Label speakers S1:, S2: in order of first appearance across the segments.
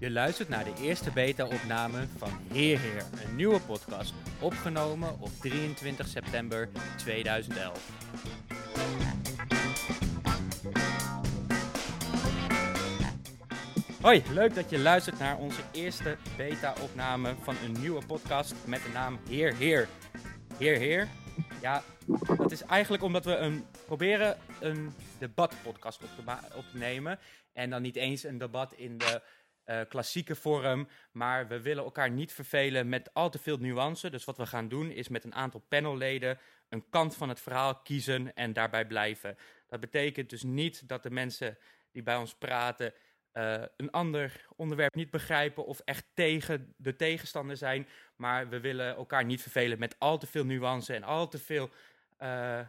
S1: Je luistert naar de eerste beta-opname van Heer Heer, een nieuwe podcast, opgenomen op 23 september 2011. Hoi, leuk dat je luistert naar onze eerste beta-opname van een nieuwe podcast met de naam Heer Heer. Heer Heer? Ja, dat is eigenlijk omdat we een, proberen een debatpodcast op te, op te nemen. En dan niet eens een debat in de eh, klassieke vorm, maar we willen elkaar niet vervelen met al te veel nuance. Dus wat we gaan doen is met een aantal panelleden een kant van het verhaal kiezen en daarbij blijven. Dat betekent dus niet dat de mensen die bij ons praten eh, een ander onderwerp niet begrijpen of echt tegen de tegenstander zijn. Maar we willen elkaar niet vervelen met al te veel nuance en al te veel eh,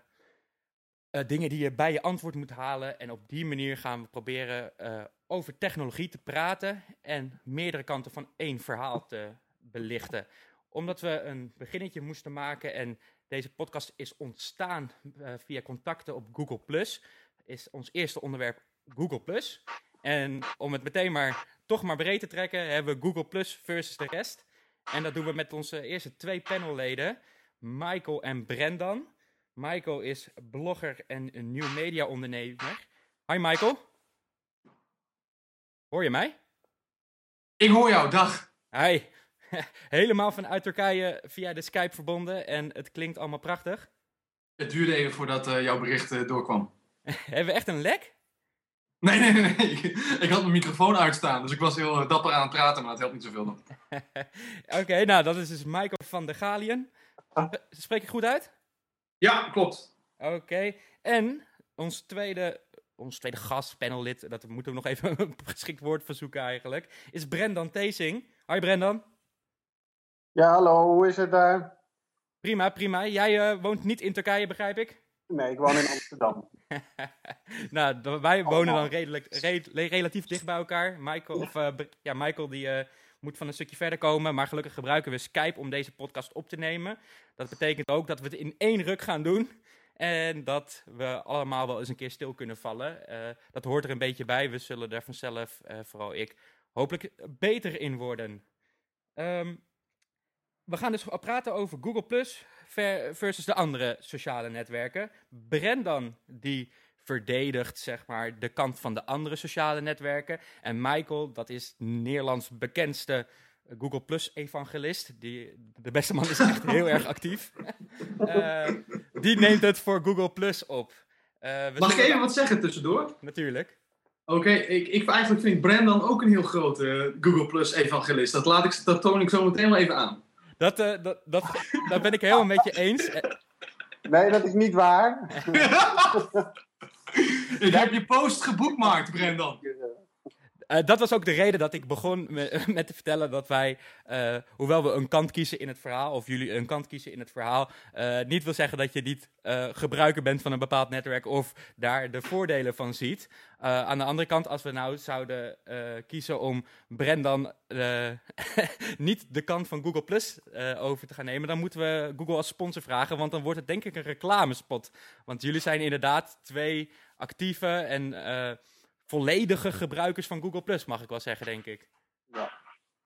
S1: eh, dingen die je bij je antwoord moet halen. En op die manier gaan we proberen eh, over technologie te praten en meerdere kanten van één verhaal te belichten. Omdat we een beginnetje moesten maken en deze podcast is ontstaan eh, via contacten op Google+, is ons eerste onderwerp Google+. En om het meteen maar toch maar breed te trekken, hebben we Google Plus versus de rest. En dat doen we met onze eerste twee panelleden, Michael en Brendan. Michael is blogger en een nieuw media ondernemer. Hi Michael. Hoor je mij?
S2: Ik hoor jou, dag.
S1: Hi. Helemaal vanuit Turkije via de Skype verbonden en het klinkt allemaal prachtig.
S2: Het duurde even voordat eh, jouw bericht eh, doorkwam.
S1: Hebben we echt een lek?
S2: Nee, nee, nee, nee. Ik had mijn microfoon uitstaan, dus ik was heel eh, dapper aan het praten, maar het helpt niet zoveel dan.
S1: Oké, nou dat is dus Michael van der Galien. Spreek ik goed uit?
S2: Ja, klopt.
S1: Oké, en ons tweede, ons tweede gast, panellid, dat moeten we nog even een geschikt woord voor zoeken eigenlijk, is Brendan Teesing. Hoi Brendan.
S3: Ja, hallo, hoe is het daar?
S1: Prima, prima. Jij eh, woont niet in Turkije, begrijp ik?
S3: Nee, ik woon in Amsterdam.
S1: nou, wij wonen dan redelijk, re- re- relatief dicht bij elkaar. Michael, of, eh, ja, Michael die, eh, moet van een stukje verder komen, maar gelukkig gebruiken we Skype om deze podcast op te nemen. Dat betekent ook dat we het in één ruk gaan doen. En dat we allemaal wel eens een keer stil kunnen vallen. Eh, dat hoort er een beetje bij. We zullen daar vanzelf, eh, vooral ik, hopelijk beter in worden. Ehm, we gaan dus praten over Google Plus ver- versus de andere sociale netwerken. Brendan die verdedigt zeg maar de kant van de andere sociale netwerken. En Michael, dat is Nederlands bekendste Google Plus evangelist. Die, de beste man is echt heel erg actief. Eh, die neemt het voor Google Plus op. Eh,
S2: Mag ik even wat zeggen tussendoor?
S1: Natuurlijk.
S2: Oké, ik, ik eigenlijk vind Brandon ook een heel grote eh, Google Plus evangelist. Dat, laat ik, dat toon ik zo meteen wel even aan.
S1: Dat, eh, dat, dat, daar ben ik helemaal met je eens.
S3: Nee, dat is niet waar.
S2: ik heb je post geboekmarkt, Brandon.
S1: Eh, dat was ook de reden dat ik begon me- met te vertellen dat wij, eh, hoewel we een kant kiezen in het verhaal, of jullie een kant kiezen in het verhaal, eh, niet wil zeggen dat je niet gebruiker bent van een bepaald netwerk of daar de voordelen van ziet. Aan de andere kant, als we nou zouden kiezen om Brendan niet de kant van Google Plus over te gaan nemen, dan moeten we Google als sponsor vragen, want dan wordt het denk ik een reclamespot. Want jullie zijn inderdaad twee actieve en eh, volledige gebruikers van Google Plus, mag ik wel zeggen, denk ik.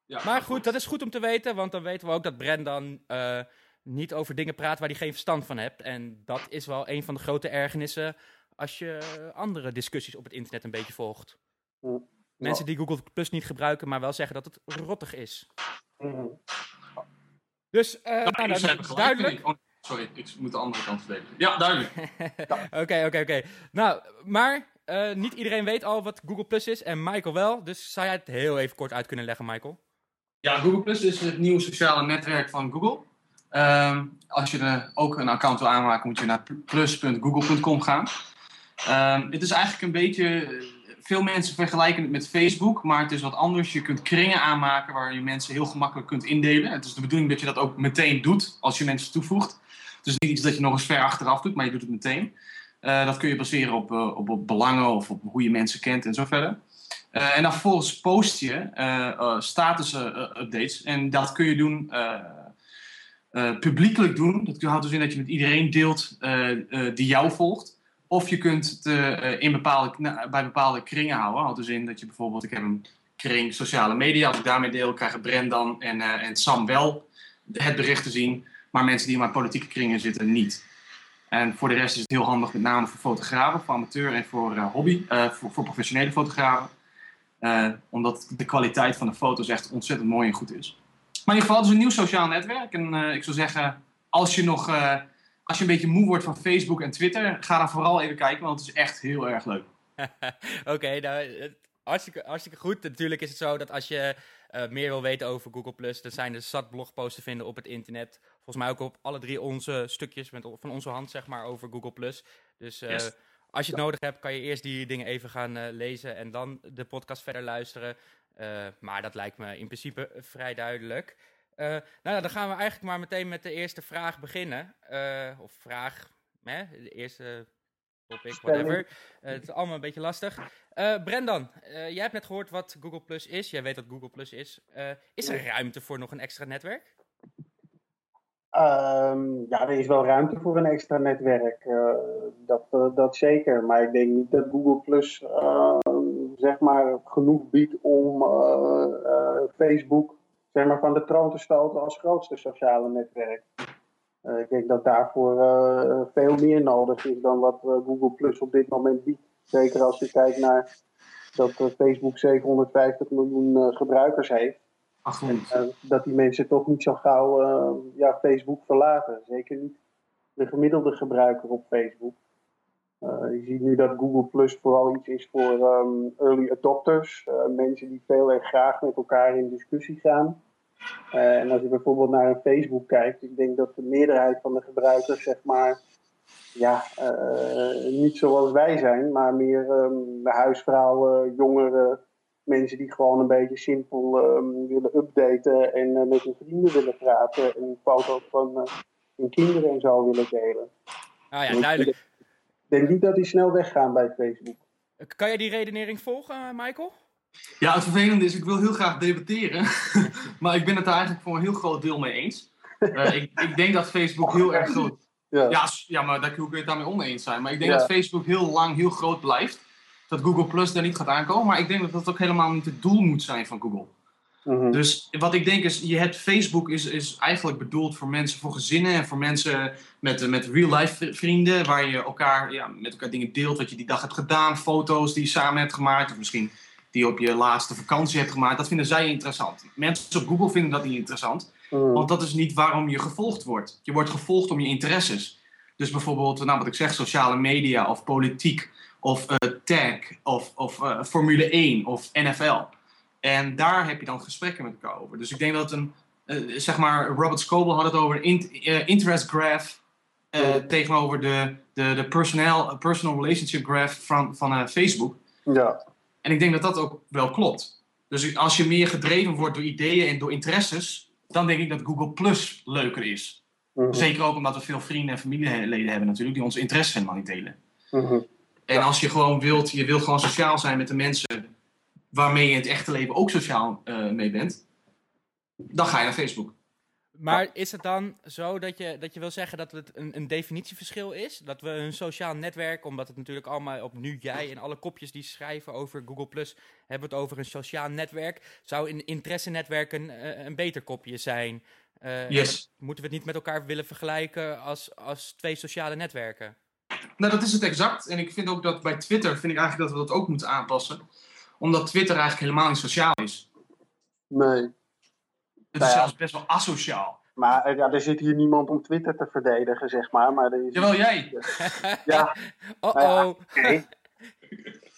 S2: Ja,
S1: Maar goed, dat is goed om te weten, want dan weten we ook dat Brendan eh niet over dingen praat waar hij geen verstand van hebt. En dat is wel een van de grote ergernissen als je andere discussies op het internet een beetje volgt. Mensen die Google Plus niet gebruiken, maar wel zeggen dat het rottig is.
S3: Mhm.
S1: Dus, eh, nou,
S2: Nou,
S1: dat is duidelijk.
S2: Sorry, ik moet de andere kant verdedigen. Ja, duidelijk.
S1: Oké, oké, oké. Nou, maar eh, niet iedereen weet al wat Google Plus is en Michael wel. Dus zou jij het heel even kort uit kunnen leggen, Michael?
S2: Ja, Google Plus is het nieuwe sociale netwerk van Google. Ehm, als je er ook een account wil aanmaken, moet je naar plus.google.com gaan. Ehm, het is eigenlijk een beetje. eh, Veel mensen vergelijken het met Facebook, maar het is wat anders. Je kunt kringen aanmaken waar je mensen heel gemakkelijk kunt indelen. Het is de bedoeling dat je dat ook meteen doet als je mensen toevoegt. Is niet iets dat je nog eens ver achteraf doet, maar je doet het meteen. Eh, dat kun je baseren op, eh, op, op belangen of op hoe je mensen kent en zo verder. Eh, en dan vervolgens post je status-updates. en dat kun je doen publiekelijk doen. Dat houdt dus in dat je met iedereen deelt die jou volgt. Of je kunt het in bepaalde, bij bepaalde kringen houden. Houdt dus in dat je bijvoorbeeld, ik heb een kring sociale media. Als ik daarmee deel, krijgen Brendan en, en Sam wel het bericht te zien. Maar mensen die in mijn politieke kringen zitten, niet. En voor de rest is het heel handig, met name voor fotografen, voor amateur en voor eh, hobby, eh, voor, professionele fotografen. Eh, omdat de kwaliteit van de foto's echt ontzettend mooi en goed is. Maar in ieder geval, het is een nieuw sociaal netwerk. En ik zou zeggen, als je nog als je een beetje moe wordt van Facebook en Twitter, ga dan vooral even kijken, want het is echt heel erg leuk.
S1: Oké, nou, het- hartstikke, hartstikke goed. Natuurlijk is het zo dat als je meer wil weten over Google+, dan zijn er zat blogposts te vinden op het internet. Volgens mij ook op alle drie onze stukjes met, van onze hand, zeg maar, over Google+. Dus eh,
S2: Yes.
S1: als je het nodig hebt, kan je eerst die dingen even gaan eh, lezen en dan de podcast verder luisteren. Eh, maar dat lijkt me in principe vrij duidelijk. Nou, dan gaan we eigenlijk maar meteen met de eerste vraag beginnen. Of vraag, hè? de eerste topic, whatever. Het is allemaal een beetje lastig. Brendan, jij hebt net gehoord wat Google Plus is. Jij weet wat Google Plus is. Is er ruimte voor nog een extra netwerk?
S3: Ehm, ja, er is wel ruimte voor een extra netwerk. eh, dat, eh, dat zeker. Maar ik denk niet dat Google Plus ehm, zeg maar genoeg biedt om eh, Facebook zeg maar, van de troon te stoten als grootste sociale netwerk. Ik denk dat daarvoor veel meer nodig is dan wat Google Plus op dit moment biedt. Zeker als je kijkt naar dat Facebook 750 miljoen gebruikers heeft. En,
S2: 800.
S3: eh, dat die mensen toch niet zo gauw eh, ja, Facebook verlaten. Zeker niet de gemiddelde gebruiker op Facebook. Eh, je ziet nu dat Google Plus vooral iets is voor ehm, early adopters. mensen die veel en graag met elkaar in discussie gaan. En als je bijvoorbeeld naar een Facebook kijkt, ik denk dat de meerderheid van de gebruikers, zeg maar, ja, niet zoals wij zijn, maar meer de huisvrouwen, jongeren, mensen die gewoon een beetje simpel ehm, willen updaten en eh, met hun vrienden willen praten en foto's van eh, hun kinderen en zo willen delen.
S1: Ah ja, duidelijk.
S3: Ik denk niet dat die snel weggaan bij Facebook.
S1: Kan jij die redenering volgen, eh, Michael?
S2: Ja, het vervelende is, ik wil heel graag debatteren, maar ik ben het daar eigenlijk voor een heel groot deel mee eens. Eh, ik, ik denk dat Facebook heel erg groot
S3: Ja,
S2: Ja, maar daar hoe kun je het daarmee oneens zijn. Maar ik denk
S3: Ja.
S2: dat Facebook heel lang heel groot blijft. Dat Google Plus daar niet gaat aankomen. Maar ik denk dat dat ook helemaal niet het doel moet zijn van Google.
S3: Mhm.
S2: Dus wat ik denk is, je hebt Facebook is, is eigenlijk bedoeld voor mensen, voor gezinnen en voor mensen met, met real-life vrienden. Waar je elkaar, ja, met elkaar dingen deelt wat je die dag hebt gedaan. Foto's die je samen hebt gemaakt. Of misschien die je op je laatste vakantie hebt gemaakt. Dat vinden zij interessant. Mensen op Google vinden dat niet interessant.
S3: Mhm.
S2: Want dat is niet waarom je gevolgd wordt. Je wordt gevolgd om je interesses. Dus bijvoorbeeld, nou, wat ik zeg, sociale media of politiek of eh, tech of, of eh, Formule 1 of NFL. En daar heb je dan gesprekken met elkaar over. Dus ik denk dat een, eh, zeg maar, Robert Scoble had het over een int- interest graph
S3: Ja.
S2: tegenover de, de, de personal, personal relationship graph van, van Facebook.
S3: ja.
S2: En ik denk dat dat ook wel klopt. Dus als je meer gedreven wordt door ideeën en door interesses, dan denk ik dat Google Plus leuker is.
S3: Mhm.
S2: Zeker ook omdat we veel vrienden en familieleden hebben natuurlijk, die onze interesses helemaal niet delen.
S3: Mhm.
S2: En als je gewoon wilt, je wilt gewoon sociaal zijn met de mensen waarmee je in het echte leven ook sociaal eh, mee bent, dan ga je naar Facebook.
S1: Maar is het dan zo dat je, dat je wil zeggen dat het een, een definitieverschil is? Dat we een sociaal netwerk, omdat het natuurlijk allemaal op nu jij en alle kopjes die schrijven over Google Plus, hebben het over een sociaal netwerk. Zou een interessenetwerk een, eh, een beter kopje zijn? Eh,
S2: Yes.
S1: Moeten we het niet met elkaar willen vergelijken als, als twee sociale netwerken?
S2: Nou, dat is het exact. En ik vind ook dat bij Twitter, vind ik eigenlijk dat we dat ook moeten aanpassen. Omdat Twitter eigenlijk helemaal niet sociaal is.
S3: Nee.
S2: Het
S3: Nou
S2: is
S3: ja.
S2: zelfs best wel asociaal.
S3: Maar eh, ja, er zit hier niemand om Twitter te verdedigen, zeg maar. maar er is...
S2: Jawel, jij.
S3: Ja,
S1: Oh
S3: Nou ja,
S1: oh.
S3: oké.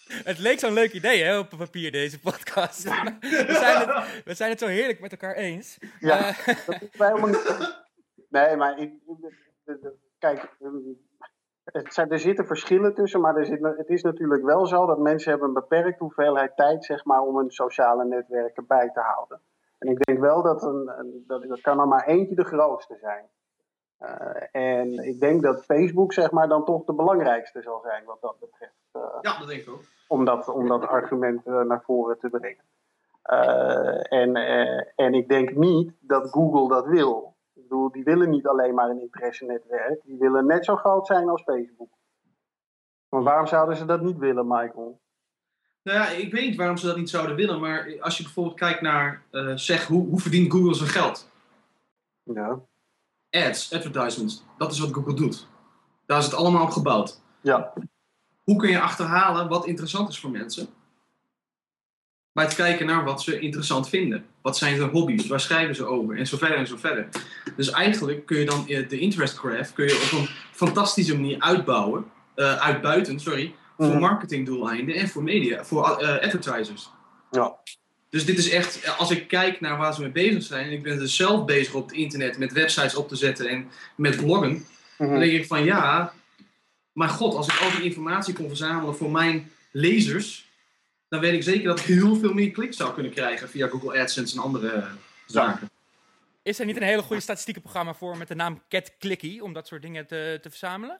S1: Het leek zo'n leuk idee hè, op papier, deze podcast. we, zijn het, we zijn het zo heerlijk met elkaar eens.
S3: Ja.
S1: Eh,
S3: Dat is helemaal niet... Nee, maar ik, kijk, het zijn, er zitten verschillen tussen, maar er zit, het is natuurlijk wel zo dat mensen hebben een beperkt hoeveelheid tijd zeg maar, om hun sociale netwerken bij te houden. En ik denk wel dat, een- dat, dat kan er maar eentje de grootste zijn. Eh, en ik denk dat Facebook zeg maar, dan toch de belangrijkste zal zijn wat dat betreft. Eh,
S2: Ja, dat denk ik ook.
S3: om dat, om dat argument eh, naar voren te brengen. En, en ik denk niet dat Google dat wil. Ik bedoel, die willen niet alleen maar een interesse-netwerk, die willen net zo groot zijn als Facebook. Want waarom zouden ze dat niet willen, Michael?
S2: Nou ja, ik weet niet waarom ze dat niet zouden willen, maar als je bijvoorbeeld kijkt naar, uh, zeg, hoe, hoe verdient Google zijn geld?
S3: Ja.
S2: Ads, advertisements, dat is wat Google doet. Daar is het allemaal op gebouwd.
S3: Ja.
S2: Hoe kun je achterhalen wat interessant is voor mensen? Bij het kijken naar wat ze interessant vinden. Wat zijn hun hobby's? Waar schrijven ze over? En zo verder en zo verder. Dus eigenlijk kun je dan de interest graph kun je op een fantastische manier uitbouwen. Uh, uitbuiten, sorry. Voor mhm. marketingdoeleinden en voor media, voor uh, advertisers.
S3: Ja.
S2: Dus dit is echt, als ik kijk naar waar ze mee bezig zijn, en ik ben dus zelf bezig op het internet met websites op te zetten en met bloggen, dan mhm. denk ik van ja, maar god, als ik al die informatie kon verzamelen voor mijn lezers, dan weet ik zeker dat ik heel veel meer kliks zou kunnen krijgen via Google AdSense en andere zaken.
S1: Is er niet een hele goede statistiekenprogramma voor met de naam CatClicky om dat soort dingen te, te verzamelen?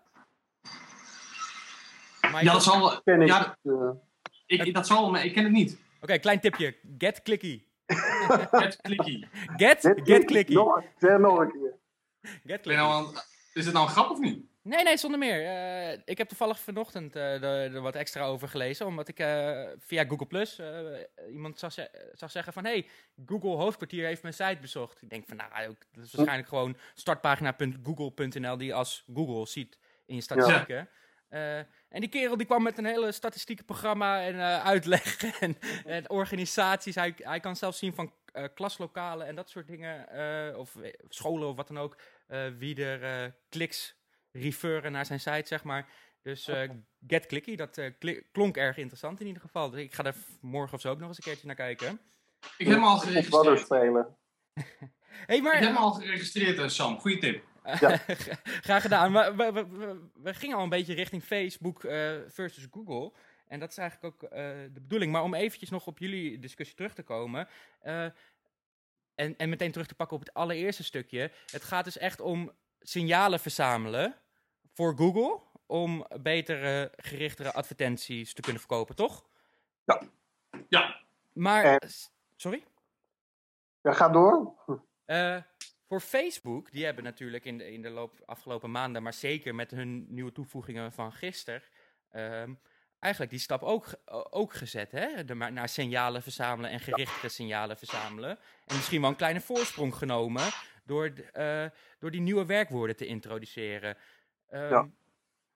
S2: Maar ja, dat zal wel. Ja, ik, dat zal maar ik ken het niet.
S1: Oké, klein tipje. Get Clicky.
S2: get Clicky.
S1: Get, get, get Clicky.
S3: Nog, nog een keer.
S2: Get Clicky. Nou is het nou een grap of niet?
S1: Nee, nee, zonder meer. Uh, ik heb toevallig vanochtend uh, er, wat extra over gelezen, omdat ik uh, via Google Plus iemand zag, zag, zeggen van, hey, Google hoofdkwartier heeft mijn site bezocht. Ik denk van, nou, dat is waarschijnlijk gewoon startpagina.google.nl die je als Google ziet in je statistieken. Ja. En die kerel die kwam met een hele statistiekenprogramma en uitleg en, en, organisaties. Hij, hij kan zelfs zien van klaslokalen en dat soort dingen, of scholen of wat dan ook, wie er kliks referen naar zijn site, zeg maar. Dus uh, Get Clicky, dat uh, klonk erg interessant in ieder geval. Dus ik ga er morgen of zo ook nog eens een keertje naar kijken.
S2: Ik heb hem al geregistreerd.
S3: spelen.
S1: hey, maar,
S2: ik heb hem al geregistreerd, uh, Sam. Goeie tip.
S1: Ja. Graag gedaan. We, we, we, we, gingen al een beetje richting Facebook versus Google. En dat is eigenlijk ook de bedoeling. Maar om eventjes nog op jullie discussie terug te komen. en, en meteen terug te pakken op het allereerste stukje. Het gaat dus echt om signalen verzamelen voor Google om betere, gerichtere advertenties te kunnen verkopen, toch?
S3: Ja.
S2: Ja.
S1: Maar, sorry?
S3: Ja, ga door.
S1: Uh, voor Facebook, die hebben natuurlijk in de, in de loop, afgelopen maanden, maar zeker met hun nieuwe toevoegingen van gisteren, uh, eigenlijk die stap ook, ook gezet. Hè? De, naar signalen verzamelen en gerichte signalen verzamelen. En misschien wel een kleine voorsprong genomen door, uh, door die nieuwe werkwoorden te introduceren.
S3: Um, ja.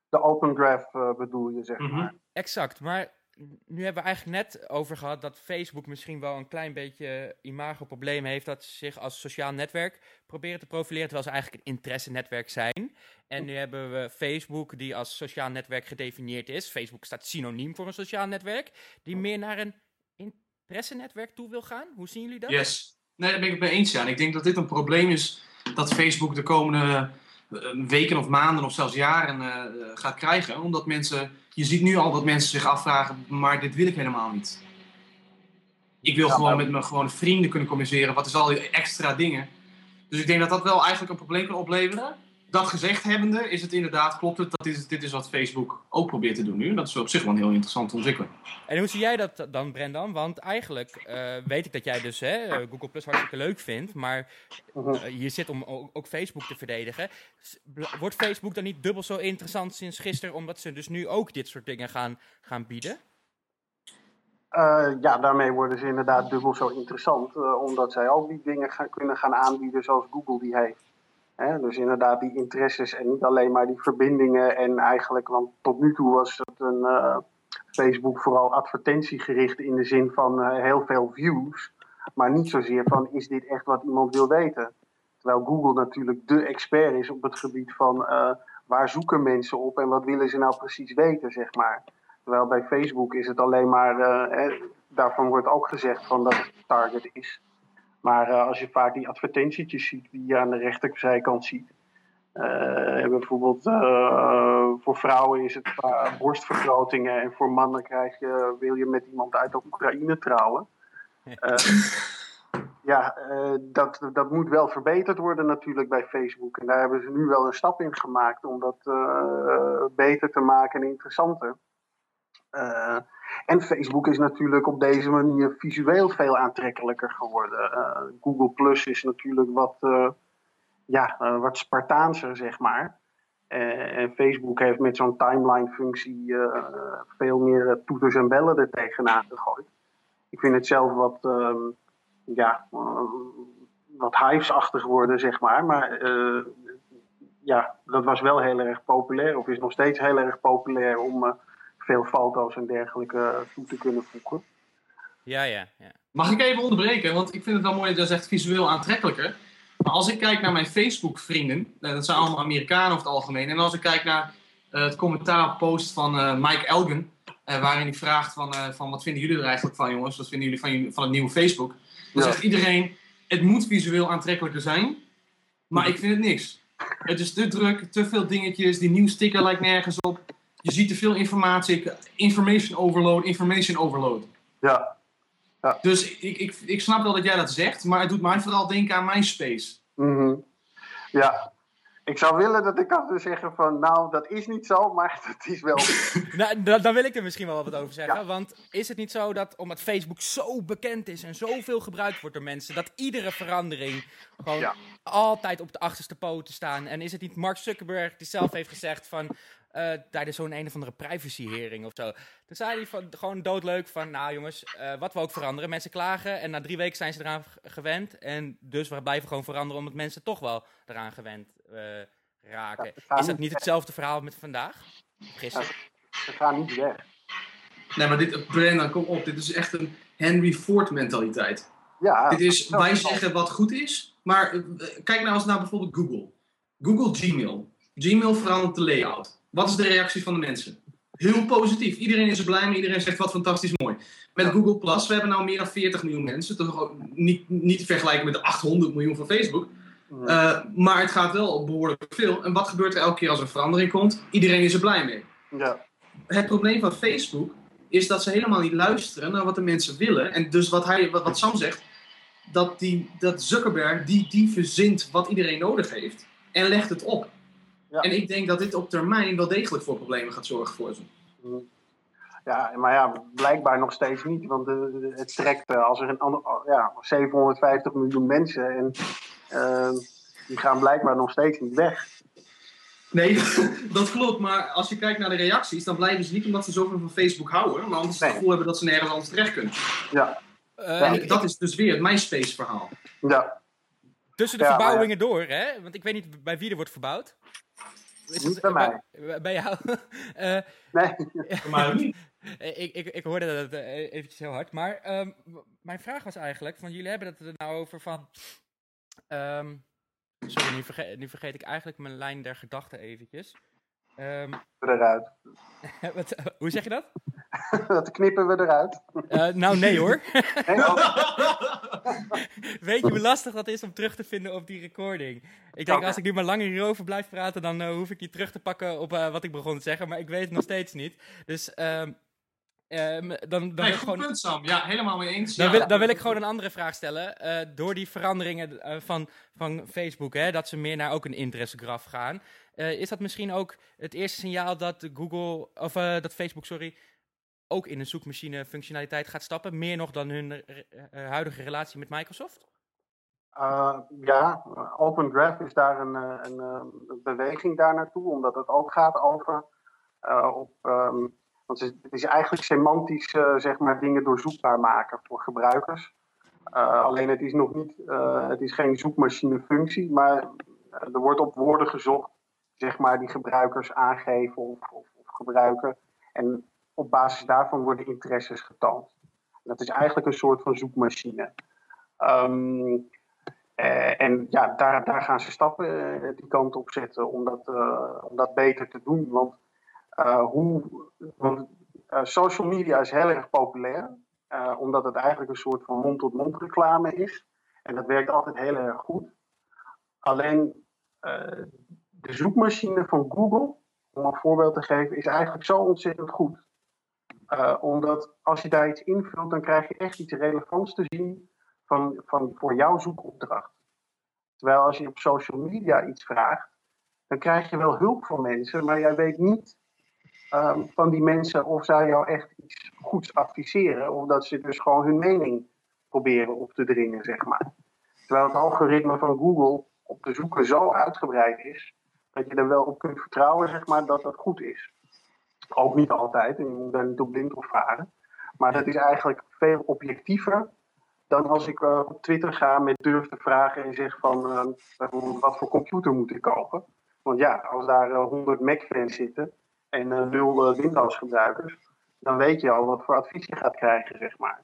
S3: De open graph uh, bedoel je, zeg mhm. maar.
S1: Exact, maar nu hebben we eigenlijk net over gehad dat Facebook misschien wel een klein beetje imagoprobleem heeft dat ze zich als sociaal netwerk proberen te profileren, terwijl ze eigenlijk een interesse-netwerk zijn. En nu hebben we Facebook die als sociaal netwerk gedefinieerd is. Facebook staat synoniem voor een sociaal netwerk, die meer naar een interesse-netwerk toe wil gaan. Hoe zien jullie dat?
S2: Yes. Nee, daar ben ik het mee eens, ja. En ik denk dat dit een probleem is dat Facebook de komende weken of maanden of zelfs jaren uh, gaat krijgen. Omdat mensen, je ziet nu al dat mensen zich afvragen, maar dit wil ik helemaal niet. Ik wil gewoon met mijn gewoon vrienden kunnen communiceren. Wat is al die extra dingen? Dus ik denk dat dat wel eigenlijk een probleem kan opleveren dat gezegd hebbende, is het inderdaad, klopt het, dat is, dit is wat Facebook ook probeert te doen nu. Dat is op zich wel een heel interessante ontwikkeling.
S1: En hoe zie jij dat dan, Brendan? Want eigenlijk uh, weet ik dat jij dus hè, eh, Google Plus hartstikke leuk vindt, maar uh, je zit om ook, Facebook te verdedigen. Wordt Facebook dan niet dubbel zo interessant sinds gisteren, omdat ze dus nu ook dit soort dingen gaan, gaan bieden?
S3: Uh, ja, daarmee worden ze inderdaad dubbel zo interessant, omdat zij ook die dingen gaan, kunnen gaan aanbieden zoals Google die heeft. Dus inderdaad die interesses en niet alleen maar die verbindingen. En eigenlijk, want tot nu toe was het een uh, Facebook vooral advertentiegericht in de zin van uh, heel veel views. Maar niet zozeer van is dit echt wat iemand wil weten. Terwijl Google natuurlijk de expert is op het gebied van uh, waar zoeken mensen op en wat willen ze nou precies weten, zeg maar. Terwijl bij Facebook is het alleen maar, daarvan wordt ook gezegd van dat het target is. Maar uh, als je vaak die advertentietjes ziet die je aan de rechterzijkant ziet. Uh, bijvoorbeeld uh, voor vrouwen is het borstvergrotingen en voor mannen krijg je, wil je met iemand uit Oekraïne trouwen. ja, dat, dat moet wel verbeterd worden natuurlijk bij Facebook. En daar hebben ze nu wel een stap in gemaakt om dat beter te maken en interessanter. En Facebook is natuurlijk op deze manier visueel veel aantrekkelijker geworden. Uh, Google Plus is natuurlijk wat, uh, ja, uh, wat Spartaanser, zeg maar. Eh, en Facebook heeft met zo'n timeline-functie veel meer toeters en bellen er tegenaan gegooid. Ik vind het zelf wat, ehm, ja, wat hives-achtig zeg maar. Maar ja, dat was wel heel erg populair, of is nog steeds heel erg populair om veel foto's en dergelijke toe te kunnen voegen.
S1: Ja, ja, ja.
S2: Mag ik even onderbreken? Want ik vind het wel mooi dat je zegt visueel aantrekkelijker. Maar als ik kijk naar mijn Facebook-vrienden, eh, dat zijn allemaal Amerikanen over het algemeen. En als ik kijk naar uh, het commentaarpost van uh, Mike Elgen, waarin hij vraagt van, van wat vinden jullie er eigenlijk van jongens? Wat vinden jullie van, van het nieuwe Facebook? Dan zegt iedereen, het moet visueel aantrekkelijker zijn, maar ik vind het niks. Het is te druk, te veel dingetjes, die nieuwe sticker lijkt nergens op. Je ziet te veel informatie, information overload, information overload.
S3: Ja,
S2: ja. Dus ik, ik, ik snap wel dat jij dat zegt, maar het doet mij vooral denken aan MySpace.
S3: Mm Ja, ik zou willen dat ik altijd zeggen van, nou, dat is niet zo, maar dat is wel.
S1: nou, dan wil ik er misschien wel wat over zeggen. Want is het niet zo dat, omdat Facebook zo bekend is en zoveel gebruikt wordt door mensen, dat iedere verandering gewoon altijd op de achterste poten staan? En is het niet Mark Zuckerberg die zelf heeft gezegd van, uh, tijdens zo'n een of andere privacyhering of zo. Toen zei hij van, gewoon doodleuk van, nou jongens, uh, wat we ook veranderen. Mensen klagen en na drie weken zijn ze eraan gewend. En dus we blijven gewoon veranderen omdat mensen toch wel eraan gewend uh, raken. Is dat niet hetzelfde verhaal met vandaag? Gisteren?
S3: Ze gaan niet weg.
S2: Nee, maar dit, Brennan, kom op. Dit is echt een Henry Ford mentaliteit.
S3: Ja.
S2: Dit is, wij zeggen wat goed is, maar kijk nou eens naar bijvoorbeeld Google. Google Gmail. Gmail verandert de layout. Wat is de reactie van de mensen? Heel positief. Iedereen is er blij mee. Iedereen zegt wat fantastisch mooi. Met Google Plus, we hebben nu meer dan 40 miljoen mensen. Toch niet, niet te vergelijken met de 800 miljoen van Facebook. Uh, maar het gaat wel behoorlijk veel. En wat gebeurt er elke keer als er verandering komt? Iedereen is er blij mee.
S3: Ja.
S2: Het probleem van Facebook is dat ze helemaal niet luisteren naar wat de mensen willen. En dus wat, hij, wat, wat Sam zegt, dat, die, dat Zuckerberg die, die verzint wat iedereen nodig heeft en legt het op. En ik denk dat dit op termijn wel degelijk voor problemen gaat zorgen voor ze. Mm.
S3: Ja, maar ja, blijkbaar nog steeds niet. Want het trekt eh, als er een ander, ja, 750 miljoen mensen en uh, die gaan blijkbaar nog steeds niet weg.
S2: Nee, dat klopt. Maar als je kijkt naar de reacties, dan blijven ze niet omdat ze zoveel van Facebook houden, maar omdat ze het gevoel hebben dat ze nergens anders terecht kunnen.
S3: Ja.
S2: Uh, dat is dus weer het MySpace-verhaal.
S3: Ja.
S1: Tussen de verbouwingen door, hè? Want ik weet niet bij wie er wordt verbouwd.
S3: Is niet bij mij.
S1: Bij, jou? uh,
S3: nee.
S2: maar niet.
S1: ik, ik, ik hoorde dat uh, eventjes heel hard. Maar um, mijn vraag was eigenlijk, van jullie hebben het er nou over van... Um, sorry, nu vergeet, nu vergeet ik eigenlijk mijn lijn der gedachten eventjes. Um,
S3: eruit.
S1: wat, hoe zeg je dat?
S3: dat knippen we eruit.
S1: Uh, nou, nee hoor. Weet je hoe lastig dat is om terug te vinden op die recording? Ik denk, als ik nu maar langer hierover blijf praten, dan uh, hoef ik niet terug te pakken op uh, wat ik begon te zeggen. Maar ik weet het nog steeds niet. Dus um, um, dan, dan
S2: nee, gewoon... punt, Sam. Ja, helemaal mee eens.
S1: Dan,
S2: ja.
S1: wil, dan wil ik gewoon een andere vraag stellen. door die veranderingen van, van Facebook, hè, dat ze meer naar ook een interesse-graf gaan. Is dat misschien ook het eerste signaal dat Google, of dat Facebook, sorry, ook in een zoekmachine functionaliteit gaat stappen, meer nog dan hun uh, huidige relatie met Microsoft?
S3: Ja, Open Graph is daar een, een, beweging daar naartoe, omdat het ook gaat over. Op, um, want het is eigenlijk semantisch zeg maar, dingen doorzoekbaar maken voor gebruikers. alleen het is nog niet, het is geen zoekmachinefunctie, maar er wordt op woorden gezocht, zeg maar, die gebruikers aangeven of, of, gebruiken. En op basis daarvan worden interesses getoond. Dat is eigenlijk een soort van zoekmachine. Um, eh, en ja, daar, daar gaan ze stappen uh, die kant op zetten om dat, uh, om dat beter te doen. Want, hoe, want social media is heel erg populair, omdat het eigenlijk een soort van mond-tot-mond -mond reclame is. En dat werkt altijd heel erg goed. Alleen de zoekmachine van Google, om een voorbeeld te geven, is eigenlijk zo ontzettend goed. Uh, omdat als je daar iets invult, dan krijg je echt iets relevants te zien van, van, voor jouw zoekopdracht. Terwijl als je op social media iets vraagt, dan krijg je wel hulp van mensen, maar jij weet niet um, van die mensen of zij jou echt iets goeds adviseren, of dat ze dus gewoon hun mening proberen op te dringen, zeg maar. Terwijl het algoritme van Google op de zoeken zo uitgebreid is, dat je er wel op kunt vertrouwen, zeg maar, dat dat goed is. Ook niet altijd, en je moet daar niet op blind op varen. Maar dat is eigenlijk veel objectiever dan als ik uh, op Twitter ga met durf te vragen en zeg van uh, bijvoorbeeld wat voor computer moet ik kopen. Want ja, als daar uh, 100 Mac-fans zitten en nul Windows-gebruikers, dan weet je al wat voor advies je gaat krijgen, zeg maar.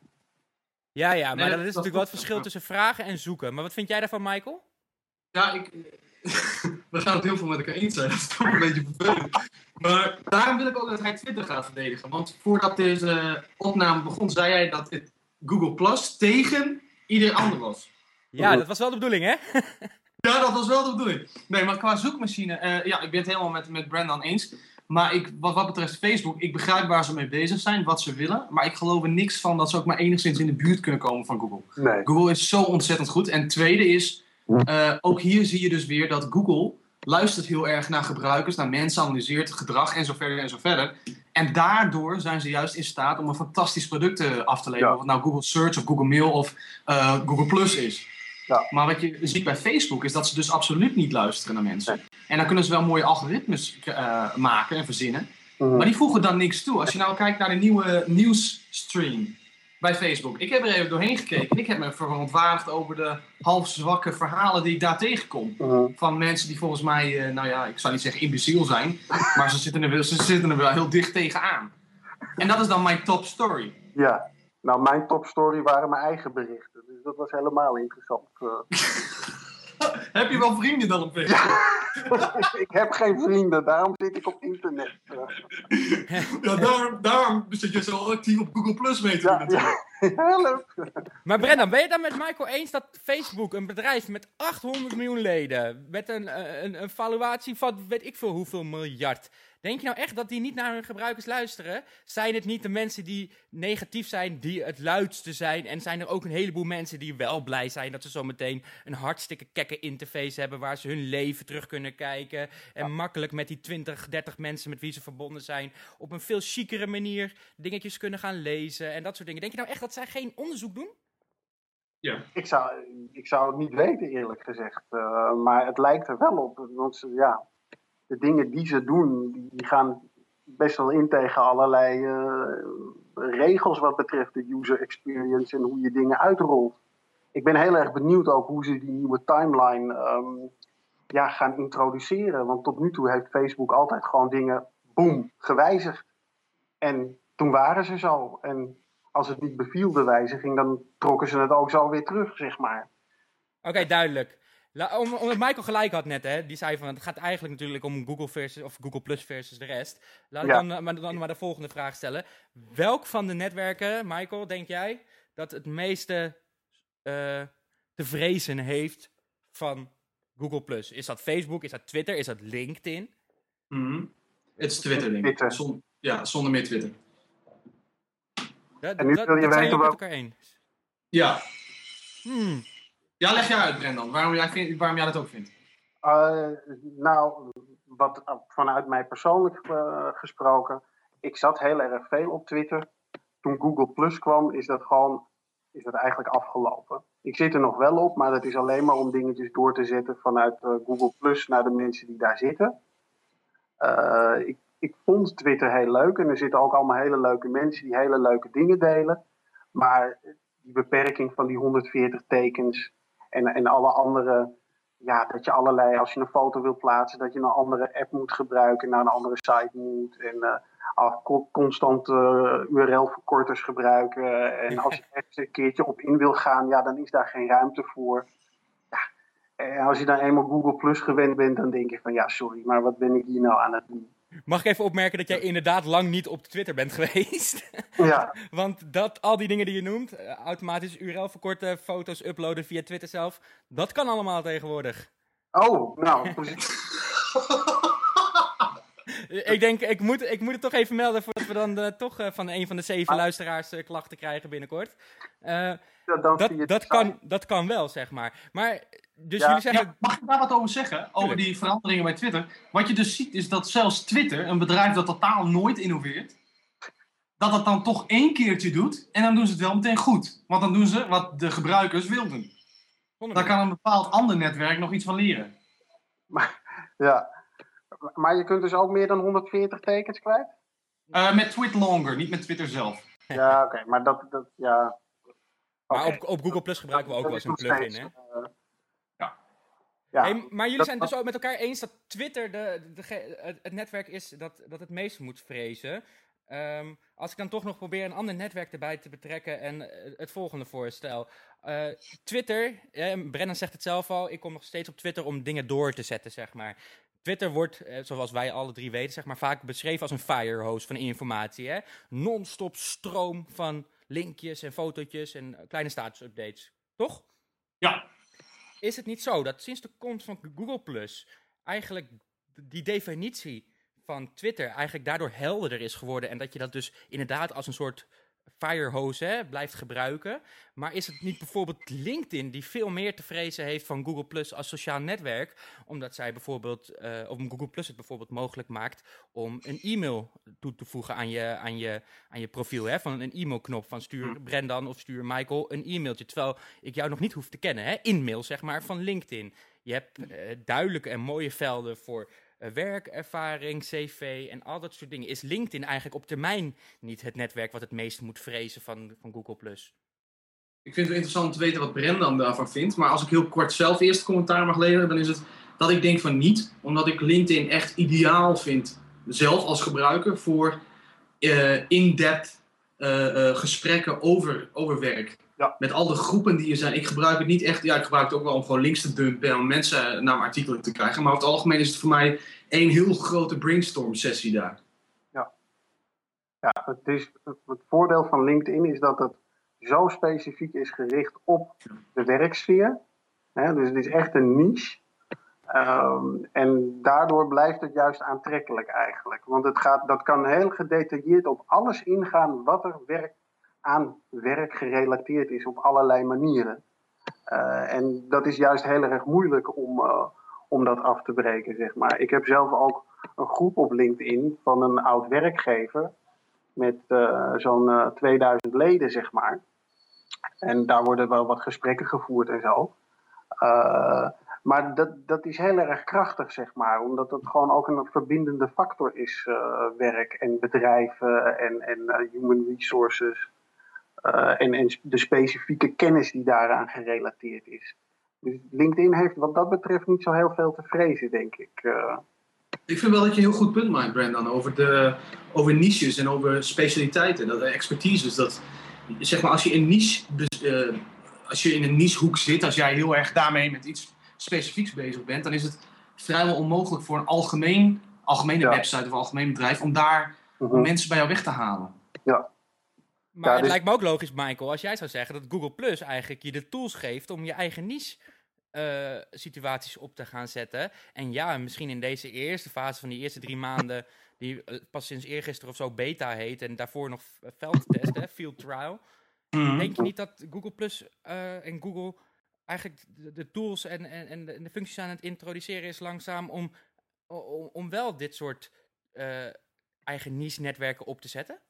S1: Ja, ja, maar nee, dat is natuurlijk wel het verschil tussen vragen en zoeken. Maar wat vind jij daarvan, Michael?
S2: Ja, ik, we gaan het heel veel met elkaar eens zijn. Dat is toch een beetje vervelend. Maar daarom wil ik ook dat hij Twitter gaat verdedigen. Want voordat deze opname begon, zei jij dat het Google Plus tegen ieder ander was.
S1: Ja, dat was wel de bedoeling, hè?
S2: ja, dat was wel de bedoeling. Nee, maar qua zoekmachine, uh, ja, ik ben het helemaal met, met Brandon eens. Maar ik, wat, wat betreft Facebook, ik begrijp waar ze mee bezig zijn, wat ze willen. Maar ik geloof er niks van dat ze ook maar enigszins in de buurt kunnen komen van Google.
S3: Nee.
S2: Google is zo ontzettend goed. En tweede is, uh, ook hier zie je dus weer dat Google luistert heel erg naar gebruikers, naar mensen, analyseert gedrag en zo verder en zo verder. En daardoor zijn ze juist in staat om een fantastisch product af te leveren.
S3: Ja.
S2: Of het nou Google Search of Google Mail of uh, Google Plus is.
S3: Ja.
S2: Maar wat je ziet bij Facebook is dat ze dus absoluut niet luisteren naar mensen. En dan kunnen ze wel mooie algoritmes uh, maken en verzinnen.
S3: Mhm.
S2: Maar die voegen dan niks toe. Als je nou kijkt naar de nieuwe nieuwsstream bij Facebook. Ik heb er even doorheen gekeken. En ik heb me verontwaardigd over de halfzwakke verhalen die ik daar tegenkom. Van mensen die volgens mij, uh, nou ja, ik zou niet zeggen imbeciel zijn. maar ze zitten, er wel, ze zitten er wel heel dicht tegenaan. En dat is dan mijn top story.
S3: Ja, nou mijn topstory waren mijn eigen berichten. Dus dat was helemaal interessant.
S2: Heb je wel vrienden dan op Facebook?
S3: ik heb geen vrienden, daarom zit ik op internet.
S2: ja, daarom, daarom zit je zo actief op Google Plus mee te doen.
S3: Ja.
S1: Maar Brendan, ben je dan met Michael eens dat Facebook, een bedrijf met 800 miljoen leden, met een, een, een valuatie van weet ik veel hoeveel miljard, Denk je nou echt dat die niet naar hun gebruikers luisteren? Zijn het niet de mensen die negatief zijn, die het luidste zijn? En zijn er ook een heleboel mensen die wel blij zijn dat ze zometeen een hartstikke kekke interface hebben waar ze hun leven terug kunnen kijken en makkelijk met die 20, 30 mensen met wie ze verbonden zijn op een veel chicere manier dingetjes kunnen gaan lezen en dat soort dingen. Denk je nou echt dat zij geen onderzoek doen?
S2: Ja.
S3: Ik zou, ik zou het niet weten, eerlijk gezegd. Uh, maar het lijkt er wel op. Want ze, ja, de dingen die ze doen, die gaan best wel in tegen allerlei uh, regels wat betreft de user experience en hoe je dingen uitrolt. Ik ben heel erg benieuwd ook hoe ze die nieuwe timeline um, ja, gaan introduceren. Want tot nu toe heeft Facebook altijd gewoon dingen, boem, gewijzigd. En toen waren ze zo. En als het niet beviel, de wijziging, dan trokken ze het ook zo weer terug, zeg maar.
S1: Oké, duidelijk. La, om, omdat Michael gelijk had net, hè, die zei van het gaat eigenlijk natuurlijk om Google versus of Google Plus versus de rest. Laat ik
S3: Ja.
S1: dan, maar, dan maar de volgende vraag stellen. Welk van de netwerken, Michael, denk jij dat het meeste eh, te vrezen heeft van Google Plus? Is dat Facebook? Is dat Twitter? Is dat LinkedIn?
S2: Mhm. Het is Twitter, denk ik.
S3: Twitter.
S2: Zon- ja, zonder meer Twitter.
S1: Dat,
S3: En nu
S1: dat,
S3: wil je
S1: dat zijn
S3: weten wel-
S1: elkaar eens.
S2: Ja.
S1: Hmm.
S2: Ja, leg jij uit, Brendan, waarom jij, vindt- waarom jij dat ook vindt.
S3: Eh, nou, wat uh, vanuit mij persoonlijk eh, gesproken, ik zat heel erg veel op Twitter. Toen Google Plus kwam, is dat gewoon is dat eigenlijk afgelopen. Ik zit er nog wel op, maar dat is alleen maar om dingetjes door te zetten vanuit eh, Google Plus naar de mensen die daar zitten. Eh, ik, ik vond Twitter heel leuk en er zitten ook allemaal hele leuke mensen die hele leuke dingen delen. Maar die beperking van die 140 tekens en, en alle andere ja, dat je allerlei, als je een foto wil plaatsen, dat je een andere app moet gebruiken, naar een andere site moet. En uh, constant uh, URL-verkorters gebruiken. En als je ergens een keertje op in wil gaan, ja, dan is daar geen ruimte voor. Ja. En als je dan eenmaal Google Plus gewend bent, dan denk je van ja, sorry, maar wat ben ik hier nou aan het doen?
S1: Mag ik even opmerken dat jij inderdaad lang niet op Twitter bent geweest?
S3: Ja,
S1: Want dat, al die dingen die je noemt, eh, automatisch URL verkorten, foto's uploaden via Twitter zelf, dat kan allemaal tegenwoordig.
S3: oh, nou,
S1: Ik denk, ik moet, ik moet het toch even melden voordat we dan eh, toch eh, van een van de zeven
S3: Ah.
S1: luisteraars eh, klachten krijgen binnenkort. Eh, dat, dat, kan, dat kan wel, zeg maar. Maar, dus
S3: Ja.
S1: jullie zeggen,
S2: Ja, mag ik daar wat over zeggen? Over
S1: Tuurlijk.
S2: die veranderingen bij Twitter. Wat je dus ziet is dat zelfs Twitter, een bedrijf dat totaal nooit innoveert, dat het dan toch één keertje doet en dan doen ze het wel meteen goed. Want dan doen ze wat de gebruikers wilden. Daar kan een bepaald ander netwerk nog iets van leren.
S3: Ja, Maar je kunt dus ook meer dan 140 tekens kwijt?
S2: Uh, met Longer, niet met Twitter zelf.
S3: Ja, oké, maar dat, dat ja.
S1: Maar op, op Google Plus gebruiken we ook wel eens een plugin, hè? Uh,
S2: ja.
S1: ja. Hey, maar jullie zijn dus ook met elkaar eens dat Twitter de, de, het netwerk is dat, dat het meest moet vrezen. Um, als ik dan toch nog probeer een ander netwerk erbij te betrekken en uh, het volgende voorstel. Uh, Twitter, eh, Brennan zegt het zelf al, ik kom nog steeds op Twitter om dingen door te zetten, zeg maar. Twitter wordt, eh, zoals wij alle drie weten, zeg maar, vaak beschreven als een firehose van informatie. Non-stop stroom van linkjes en fotootjes en kleine statusupdates. Toch?
S2: Ja.
S1: Is het niet zo dat sinds de komst van Google Plus eigenlijk die definitie van Twitter eigenlijk daardoor helderder is geworden en dat je dat dus inderdaad als een soort firehose hè, blijft gebruiken. Maar is het niet bijvoorbeeld LinkedIn die veel meer te vrezen heeft van Google Plus als sociaal netwerk, omdat zij bijvoorbeeld, uh, of Google Plus het bijvoorbeeld mogelijk maakt om een e-mail toe te voegen aan je, aan je, aan je profiel. Hè? Van een e-mailknop van stuur hmm. Brendan of stuur Michael een e-mailtje. Terwijl ik jou nog niet hoef te kennen. Hè? In-mail zeg maar van LinkedIn. Je hebt uh, duidelijke en mooie velden voor werkervaring, cv en al dat soort dingen. Is LinkedIn eigenlijk op termijn niet het netwerk wat het meest moet vrezen van, van Google+.
S2: Ik vind het interessant te weten wat Brendan daarvan vindt. Maar als ik heel kort zelf eerst commentaar mag leveren, dan is het dat ik denk van niet. Omdat ik LinkedIn echt ideaal vind, zelf als gebruiker, voor uh, in-depth uh, gesprekken over, over werk. Ja. Met al de groepen die er zijn. Ik gebruik het niet echt. Ja, ik gebruik het ook wel om gewoon links te dumpen en om mensen naar mijn artikelen te krijgen. Maar over het algemeen is het voor mij één heel grote brainstorm sessie daar.
S3: Ja, ja het, is, het voordeel van LinkedIn is dat het zo specifiek is gericht op de werksfeer. dus het is echt een niche. Ehm, en daardoor blijft het juist aantrekkelijk eigenlijk. Want het gaat, dat kan heel gedetailleerd op alles ingaan wat er werk, aan werk gerelateerd is op allerlei manieren. Uh, en dat is juist heel erg moeilijk om, uh, om dat af te breken, zeg maar. Ik heb zelf ook een groep op LinkedIn van een oud werkgever met uh, zo'n 2000 leden, zeg maar. En daar worden wel wat gesprekken gevoerd en zo. maar dat, dat is heel erg krachtig, zeg maar, omdat het gewoon ook een verbindende factor is, werk en bedrijven en, en human resources. Uh, en, en, de specifieke kennis die daaraan gerelateerd is. Dus LinkedIn heeft wat dat betreft niet zo heel veel te vrezen, denk ik. Uh.
S2: Ik vind wel dat je een heel goed punt maakt, Brandon, over, de, over niches en over specialiteiten, dat, expertises. Dat, zeg maar, als je in niche, uh, als je in een nichehoek zit, als jij heel erg daarmee met iets specifieks bezig bent, dan is het vrijwel onmogelijk voor een algemeen, algemene website of algemeen bedrijf om daar mhm. mensen bij jou weg te halen.
S3: Ja,
S1: maar het dus- lijkt me ook logisch, Michael, als jij zou zeggen dat Google Plus eigenlijk je de tools geeft om je eigen niche uh, situaties op te gaan zetten. En ja, misschien in deze eerste fase van die eerste drie maanden, die uh, pas sinds eergisteren of zo beta heet en daarvoor nog veldtest, hè, field trial. Mm. Denk je niet dat Google Plus uh, en Google eigenlijk de, de tools en, en, en, de, functies aan het introduceren is langzaam om, om, om wel dit soort eigen niche-netwerken op te zetten?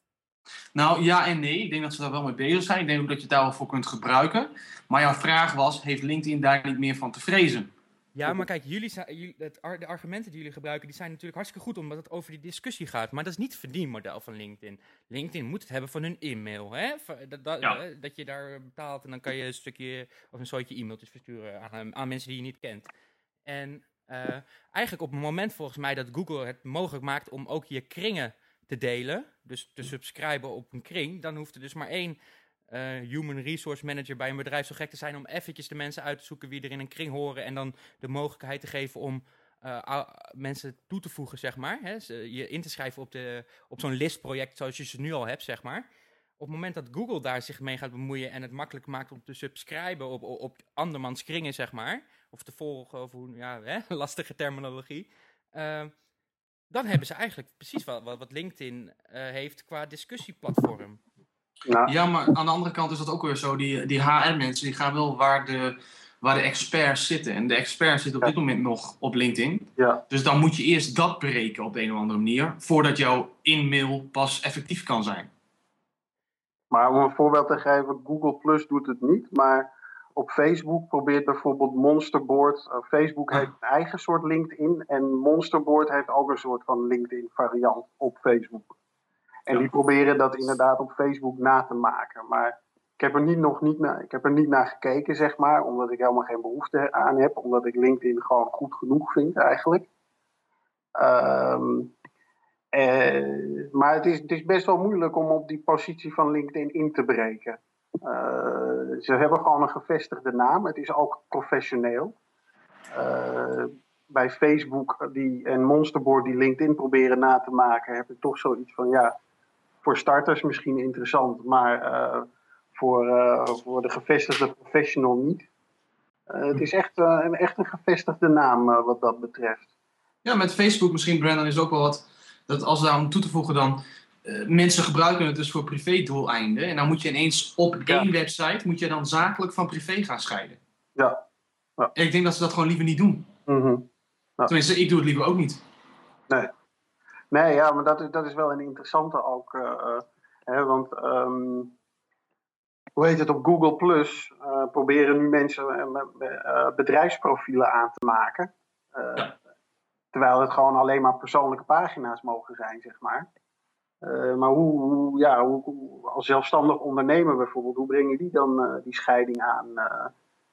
S2: Nou ja en nee, ik denk dat ze daar wel mee bezig zijn. Ik denk ook dat je het daar wel voor kunt gebruiken. Maar jouw vraag was: heeft LinkedIn daar niet meer van te vrezen?
S1: Ja, maar kijk, jullie, het, de argumenten die jullie gebruiken, die zijn natuurlijk hartstikke goed omdat het over die discussie gaat. Maar dat is niet het verdienmodel van LinkedIn. LinkedIn moet het hebben van hun e-mail. Hè? Dat, dat, dat, je daar betaalt en dan kan je een stukje of een soortje e-mailtjes versturen aan, aan mensen die je niet kent. En uh, eigenlijk op het moment volgens mij dat Google het mogelijk maakt om ook je kringen te delen, dus te subscriben op een kring, dan hoeft er dus maar één uh, human resource manager bij een bedrijf zo gek te zijn om eventjes de mensen uit te zoeken wie er in een kring horen en dan de mogelijkheid te geven om uh, mensen toe te voegen, zeg maar. Hè? Je in te schrijven op, de, op zo'n listproject zoals je ze nu al hebt, zeg maar. Op het moment dat Google daar zich mee gaat bemoeien en het makkelijk maakt om te subscriben op, op, op andermans kringen, zeg maar. Of te volgen, of hoe, ja, hè? lastige terminologie. Uh, dan hebben ze eigenlijk precies wat, wat LinkedIn uh, heeft qua discussieplatform.
S2: Ja. ja, maar aan de andere kant is dat ook weer zo. Die, die HR-mensen die gaan wel waar de, waar de experts zitten. En de experts zitten op dit moment nog op LinkedIn.
S3: Ja.
S2: Dus dan moet je eerst dat breken op de een of andere manier. Voordat jouw in-mail pas effectief kan zijn.
S3: Maar om een voorbeeld te geven, Google Plus doet het niet. Maar op Facebook probeert bijvoorbeeld Monsterboard. Uh, Facebook heeft een eigen soort LinkedIn. En Monsterboard heeft ook een soort van LinkedIn variant op Facebook. En die proberen dat inderdaad op Facebook na te maken. Maar ik heb er niet, nog niet, naar, ik heb er niet naar gekeken, zeg maar. Omdat ik helemaal geen behoefte aan heb. Omdat ik LinkedIn gewoon goed genoeg vind, eigenlijk. Um, eh, maar het is, het is best wel moeilijk om op die positie van LinkedIn in te breken. Uh, ze hebben gewoon een gevestigde naam. Het is ook professioneel. Uh, bij Facebook die, en Monsterboard die LinkedIn proberen na te maken, heb ik toch zoiets van ja, voor starters misschien interessant, maar voor, voor de gevestigde professional niet. het is echt, een, echt een gevestigde naam wat dat betreft.
S2: Ja, met Facebook misschien, Brandon, is ook wel wat. Dat als daar om toe te voegen dan. Uh, mensen gebruiken het dus voor privé-doeleinden. En dan moet je ineens op één website. moet je dan zakelijk van privé gaan scheiden.
S3: Ja.
S2: ja. En ik denk dat ze dat gewoon liever niet doen.
S3: Mm -hmm.
S2: ja. Tenminste, ik doe het liever ook niet.
S3: Nee. Nee, ja, maar dat is, dat is wel een interessante ook. Uh, hè, want. Um, hoe heet het, op Google Plus uh, proberen nu mensen bedrijfsprofielen aan te maken. Terwijl het gewoon alleen maar persoonlijke pagina's mogen zijn, zeg maar. Uh, maar hoe, ja, als zelfstandig ondernemer bijvoorbeeld, hoe breng je die dan uh, die scheiding aan?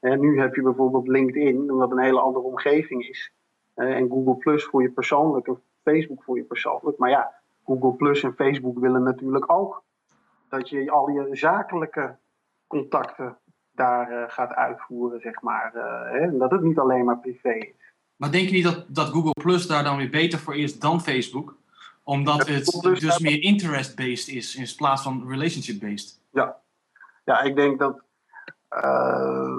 S3: Uh, nu heb je bijvoorbeeld LinkedIn, wat een hele andere omgeving is. en Google Plus voor je persoonlijk en Facebook voor je persoonlijk. Maar ja, Google Plus en Facebook willen natuurlijk ook dat je al je zakelijke contacten daar gaat uitvoeren, zeg maar. Hè, en dat het niet alleen maar privé is.
S2: Maar denk je niet dat, dat Google Plus daar dan weer beter voor is dan Facebook? Omdat het dus meer interest-based is in plaats van relationship-based.
S3: Ja. ja, ik denk dat. Uh,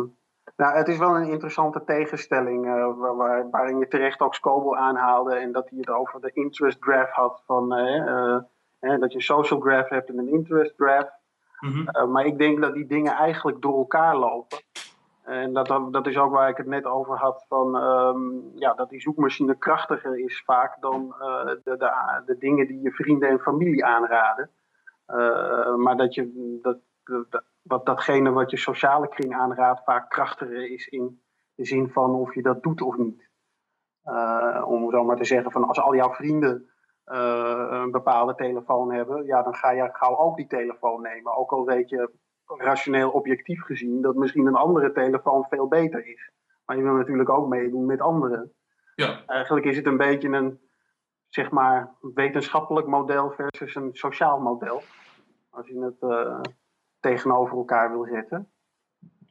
S3: nou, het is wel een interessante tegenstelling uh, waar, waarin je terecht ook Scoble aanhaalde en dat hij het over de interest graph had. Van, uh, dat je een social graph hebt en een interest graph. Mm -hmm. maar ik denk dat die dingen eigenlijk door elkaar lopen. En dat, dat is ook waar ik het net over had, van, um, ja, dat die zoekmachine krachtiger is vaak dan uh, de, de, de, dingen die je vrienden en familie aanraden. Uh, maar dat, je, dat, dat, datgene wat je sociale kring aanraadt vaak krachtiger is in de zin van of je dat doet of niet. Uh, om zo maar te zeggen, van als al jouw vrienden een bepaalde telefoon hebben, ja, dan ga je gauw ook die telefoon nemen. Ook al weet je rationeel objectief gezien dat misschien een andere telefoon veel beter is. Maar je wil natuurlijk ook meedoen met anderen.
S2: Ja.
S3: Eigenlijk is het een beetje een zeg maar, wetenschappelijk model versus een sociaal model. Als je het uh, tegenover elkaar wil zetten.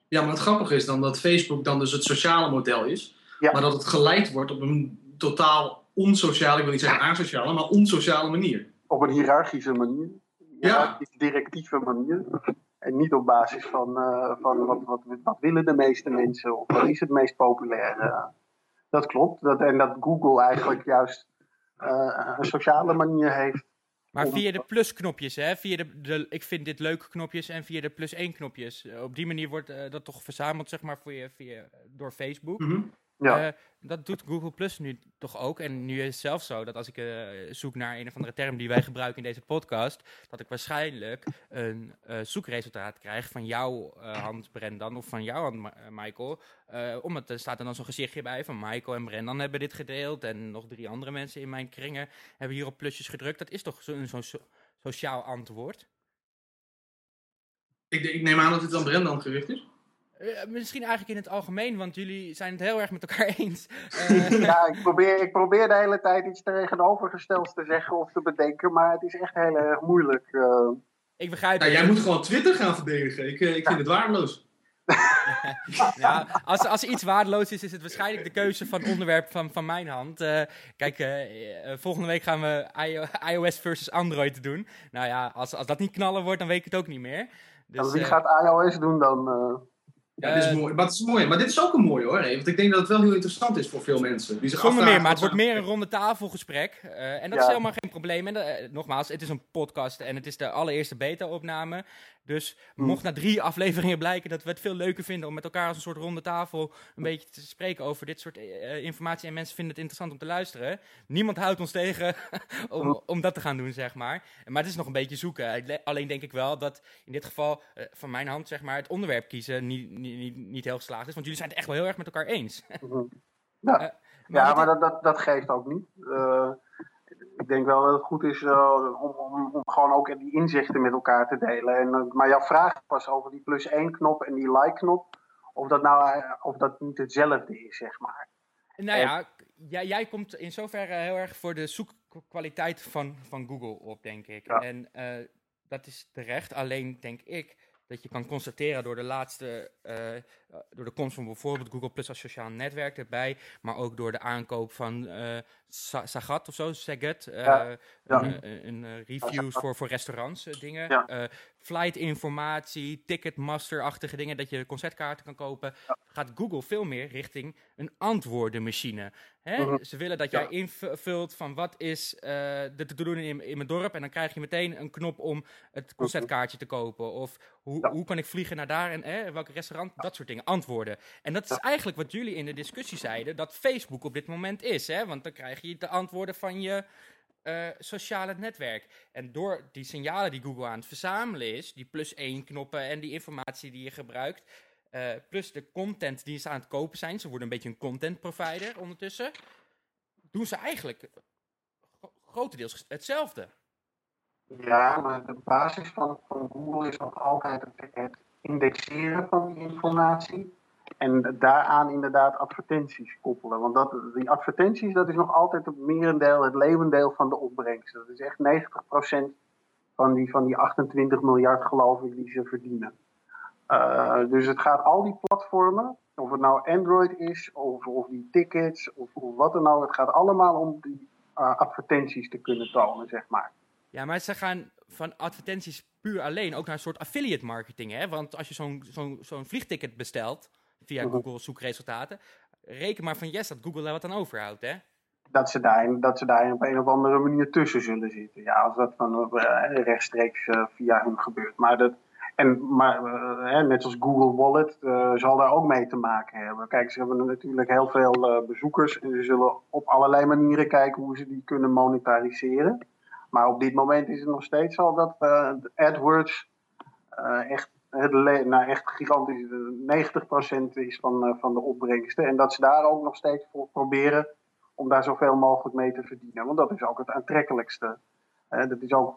S2: Ja, maar het grappige is dan dat Facebook dan dus het sociale model is. Ja. Maar dat het geleid wordt op een totaal onsociale, ik wil niet zeggen asociale, maar onsociale manier.
S3: Op een hiërarchische manier. Ja. directieve manier. En niet op basis van, uh, van wat, wat, wat, willen de meeste mensen of wat is het meest populair. Uh, dat klopt. Dat, en dat Google eigenlijk juist uh, een sociale manier heeft.
S1: Maar via de plusknopjes, hè? Via de, de ik vind dit leuke knopjes en via de plus één knopjes. Op die manier wordt dat toch verzameld, zeg maar, voor je, via, door Facebook.
S2: Mm -hmm.
S3: Ja.
S1: Uh, dat doet Google Plus nu toch ook. En nu is het zelfs zo dat als ik uh, zoek naar een of andere term die wij gebruiken in deze podcast, dat ik waarschijnlijk een uh, zoekresultaat krijg van jouw hand, Brendan, of van jouw hand, Michael. omdat er staat er dan zo'n gezichtje bij van Michael en Brendan hebben dit gedeeld. En nog drie andere mensen in mijn kringen hebben hier op plusjes gedrukt. Dat is toch zo'n zo so sociaal antwoord?
S2: Ik, ik neem aan dat dit dan Brendan gericht is.
S1: Uh, misschien eigenlijk in het algemeen, want jullie zijn het heel erg met elkaar eens.
S3: Uh... ja, ik probeer, ik probeer de hele tijd iets tegenovergestelds te zeggen of te bedenken, maar het is echt heel erg moeilijk. Uh...
S1: Ik begrijp
S2: nou, Jij moet gewoon Twitter gaan verdedigen. Ik, ik vind het waardeloos.
S1: ja, als, als er iets waardeloos is, is het waarschijnlijk de keuze van onderwerp van, van mijn hand. kijk, volgende week gaan we iOS versus Android doen. Nou ja, als, als dat niet knallen wordt, dan weet ik het ook niet meer.
S3: Dus, wie gaat iOS doen dan?
S2: Ja, dit is mooi. Maar, het is mooi. maar dit is ook een mooi hoor. Want ik denk dat het wel heel interessant is voor veel mensen. Die zich
S1: Zonder meer, maar het wordt meer een ronde tafelgesprek. Uh, en dat ja. is helemaal geen probleem. En uh, nogmaals, het is een podcast en het is de allereerste beta-opname. Dus mocht na drie afleveringen blijken dat we het veel leuker vinden om met elkaar als een soort ronde tafel een beetje te spreken over dit soort uh, informatie. En mensen vinden het interessant om te luisteren. Niemand houdt ons tegen om, om dat te gaan doen, zeg maar. Maar het is nog een beetje zoeken. Alleen denk ik wel dat in dit geval van mijn hand, zeg maar, het onderwerp kiezen niet niet, niet, niet heel geslaagd is. Want jullie zijn het echt wel heel erg met elkaar eens.
S3: Mhm. Ja,
S1: Eh,
S3: maar dat, dat, dat geeft ook niet. Ik denk wel dat het goed is eh, om, om, om gewoon ook die inzichten met elkaar te delen. En, eh, maar jouw vraag was over die plus één knop en die like knop. Of dat nou eh, of dat niet hetzelfde is, zeg maar.
S1: Nou ja, jij, jij komt in zoverre heel erg voor de zoekkwaliteit van, van Google op, denk ik.
S3: Ja.
S1: En eh, dat is terecht. Alleen denk ik dat je kan constateren door de laatste, eh, door de komst van bijvoorbeeld Google Plus als sociaal netwerk erbij, maar ook door de aankoop van Sa- Sagat of zo, Sagat,
S3: Ja. Ja.
S1: een, een, reviews voor, voor restaurants, dingen,
S3: Ja.
S1: Eh, flight informatie, ticketmaster-achtige dingen, dat je concertkaarten kan kopen, gaat Google veel meer richting een antwoordenmachine. Hè?
S3: Mhm.
S1: Ze willen dat
S2: Ja.
S1: jij invult van wat is eh, de te doen in, in mijn dorp en dan krijg je meteen een knop om het concertkaartje te kopen. Of hoe,
S3: Ja.
S1: hoe kan ik vliegen naar daar en eh, welk restaurant, dat soort dingen, antwoorden. En dat is eigenlijk wat jullie in de discussie zeiden, dat Facebook op dit moment is. Hè? Want dan krijg je de antwoorden van je eh, sociale netwerk. En door die signalen die Google aan het verzamelen is, die plus één knoppen en die informatie die je gebruikt, eh, plus de content die ze aan het kopen zijn, ze worden een beetje een content provider ondertussen, doen ze eigenlijk gro- grotendeels hetzelfde.
S3: Ja, maar de basis van, van Google is nog altijd het, het indexeren van die informatie. En daaraan inderdaad advertenties koppelen. Want dat, die advertenties, dat is nog altijd het merendeel, het levendeel van de opbrengst. Dat is echt 90% van die, van die 28 miljard, geloof ik, die ze verdienen. Eh, dus het gaat al die platformen, of het nou Android is, of, of die tickets, of, of wat dan ook. Het gaat allemaal om die eh, advertenties te kunnen tonen, zeg maar.
S1: Ja, maar ze gaan van advertenties puur alleen ook naar een soort affiliate marketing. Hè? Want als je zo'n zo'n zo'n vliegticket bestelt via
S3: Mhm.
S1: Google zoekresultaten, reken maar van yes dat Google daar wat aan overhoudt. Hè?
S3: dat ze, daar, dat ze daar op een of andere manier tussen zullen zitten. Ja, als dat van eh, rechtstreeks eh, via hun gebeurt. Maar, dat, en, maar eh, hè, net als Google Wallet zal daar ook mee te maken hebben. Kijk, ze hebben natuurlijk heel veel bezoekers en ze zullen op allerlei manieren kijken hoe ze die kunnen monetariseren. Maar op dit moment is het nog steeds zo dat AdWords echt, het nou, echt gigantisch eh, 90% is van, eh, van de opbrengsten. En dat ze daar ook nog steeds voor proberen om daar zoveel mogelijk mee te verdienen. Want dat is ook het aantrekkelijkste. Dat is ook,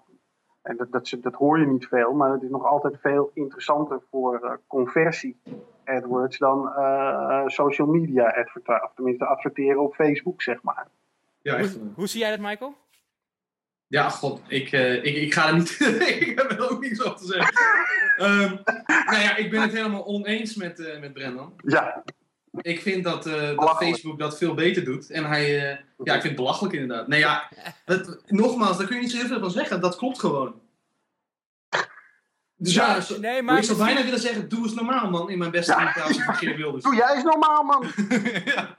S3: en dat, dat, ze- dat hoor je niet veel, maar het is nog altijd veel interessanter voor eh, conversie AdWords dan eh, social media advertising. Of tenminste adverteren op Facebook, zeg maar.
S2: Ja,
S1: hoe zie jij dat, Michael?
S2: Ja, god, ik, eh, ik, ik ga er niet. ik heb er ook niks over te zeggen. Ehm, nou ja, ik ben het helemaal oneens met, eh met Brendan.
S3: Ja,
S2: Ik vind dat, eh, dat. Facebook dat veel beter doet. En hij, eh, ja, ik vind het belachelijk inderdaad. Nee, ja, het, nogmaals, daar kun je niet zo heel veel van zeggen. Dat klopt gewoon. Dus ja, zo-
S1: nee, maar
S2: ik zou bijna willen zeggen, doe eens normaal man, in mijn beste
S3: Ja.
S2: imitatie van Geert Wilders.
S3: doe jij eens normaal, man.
S2: ja.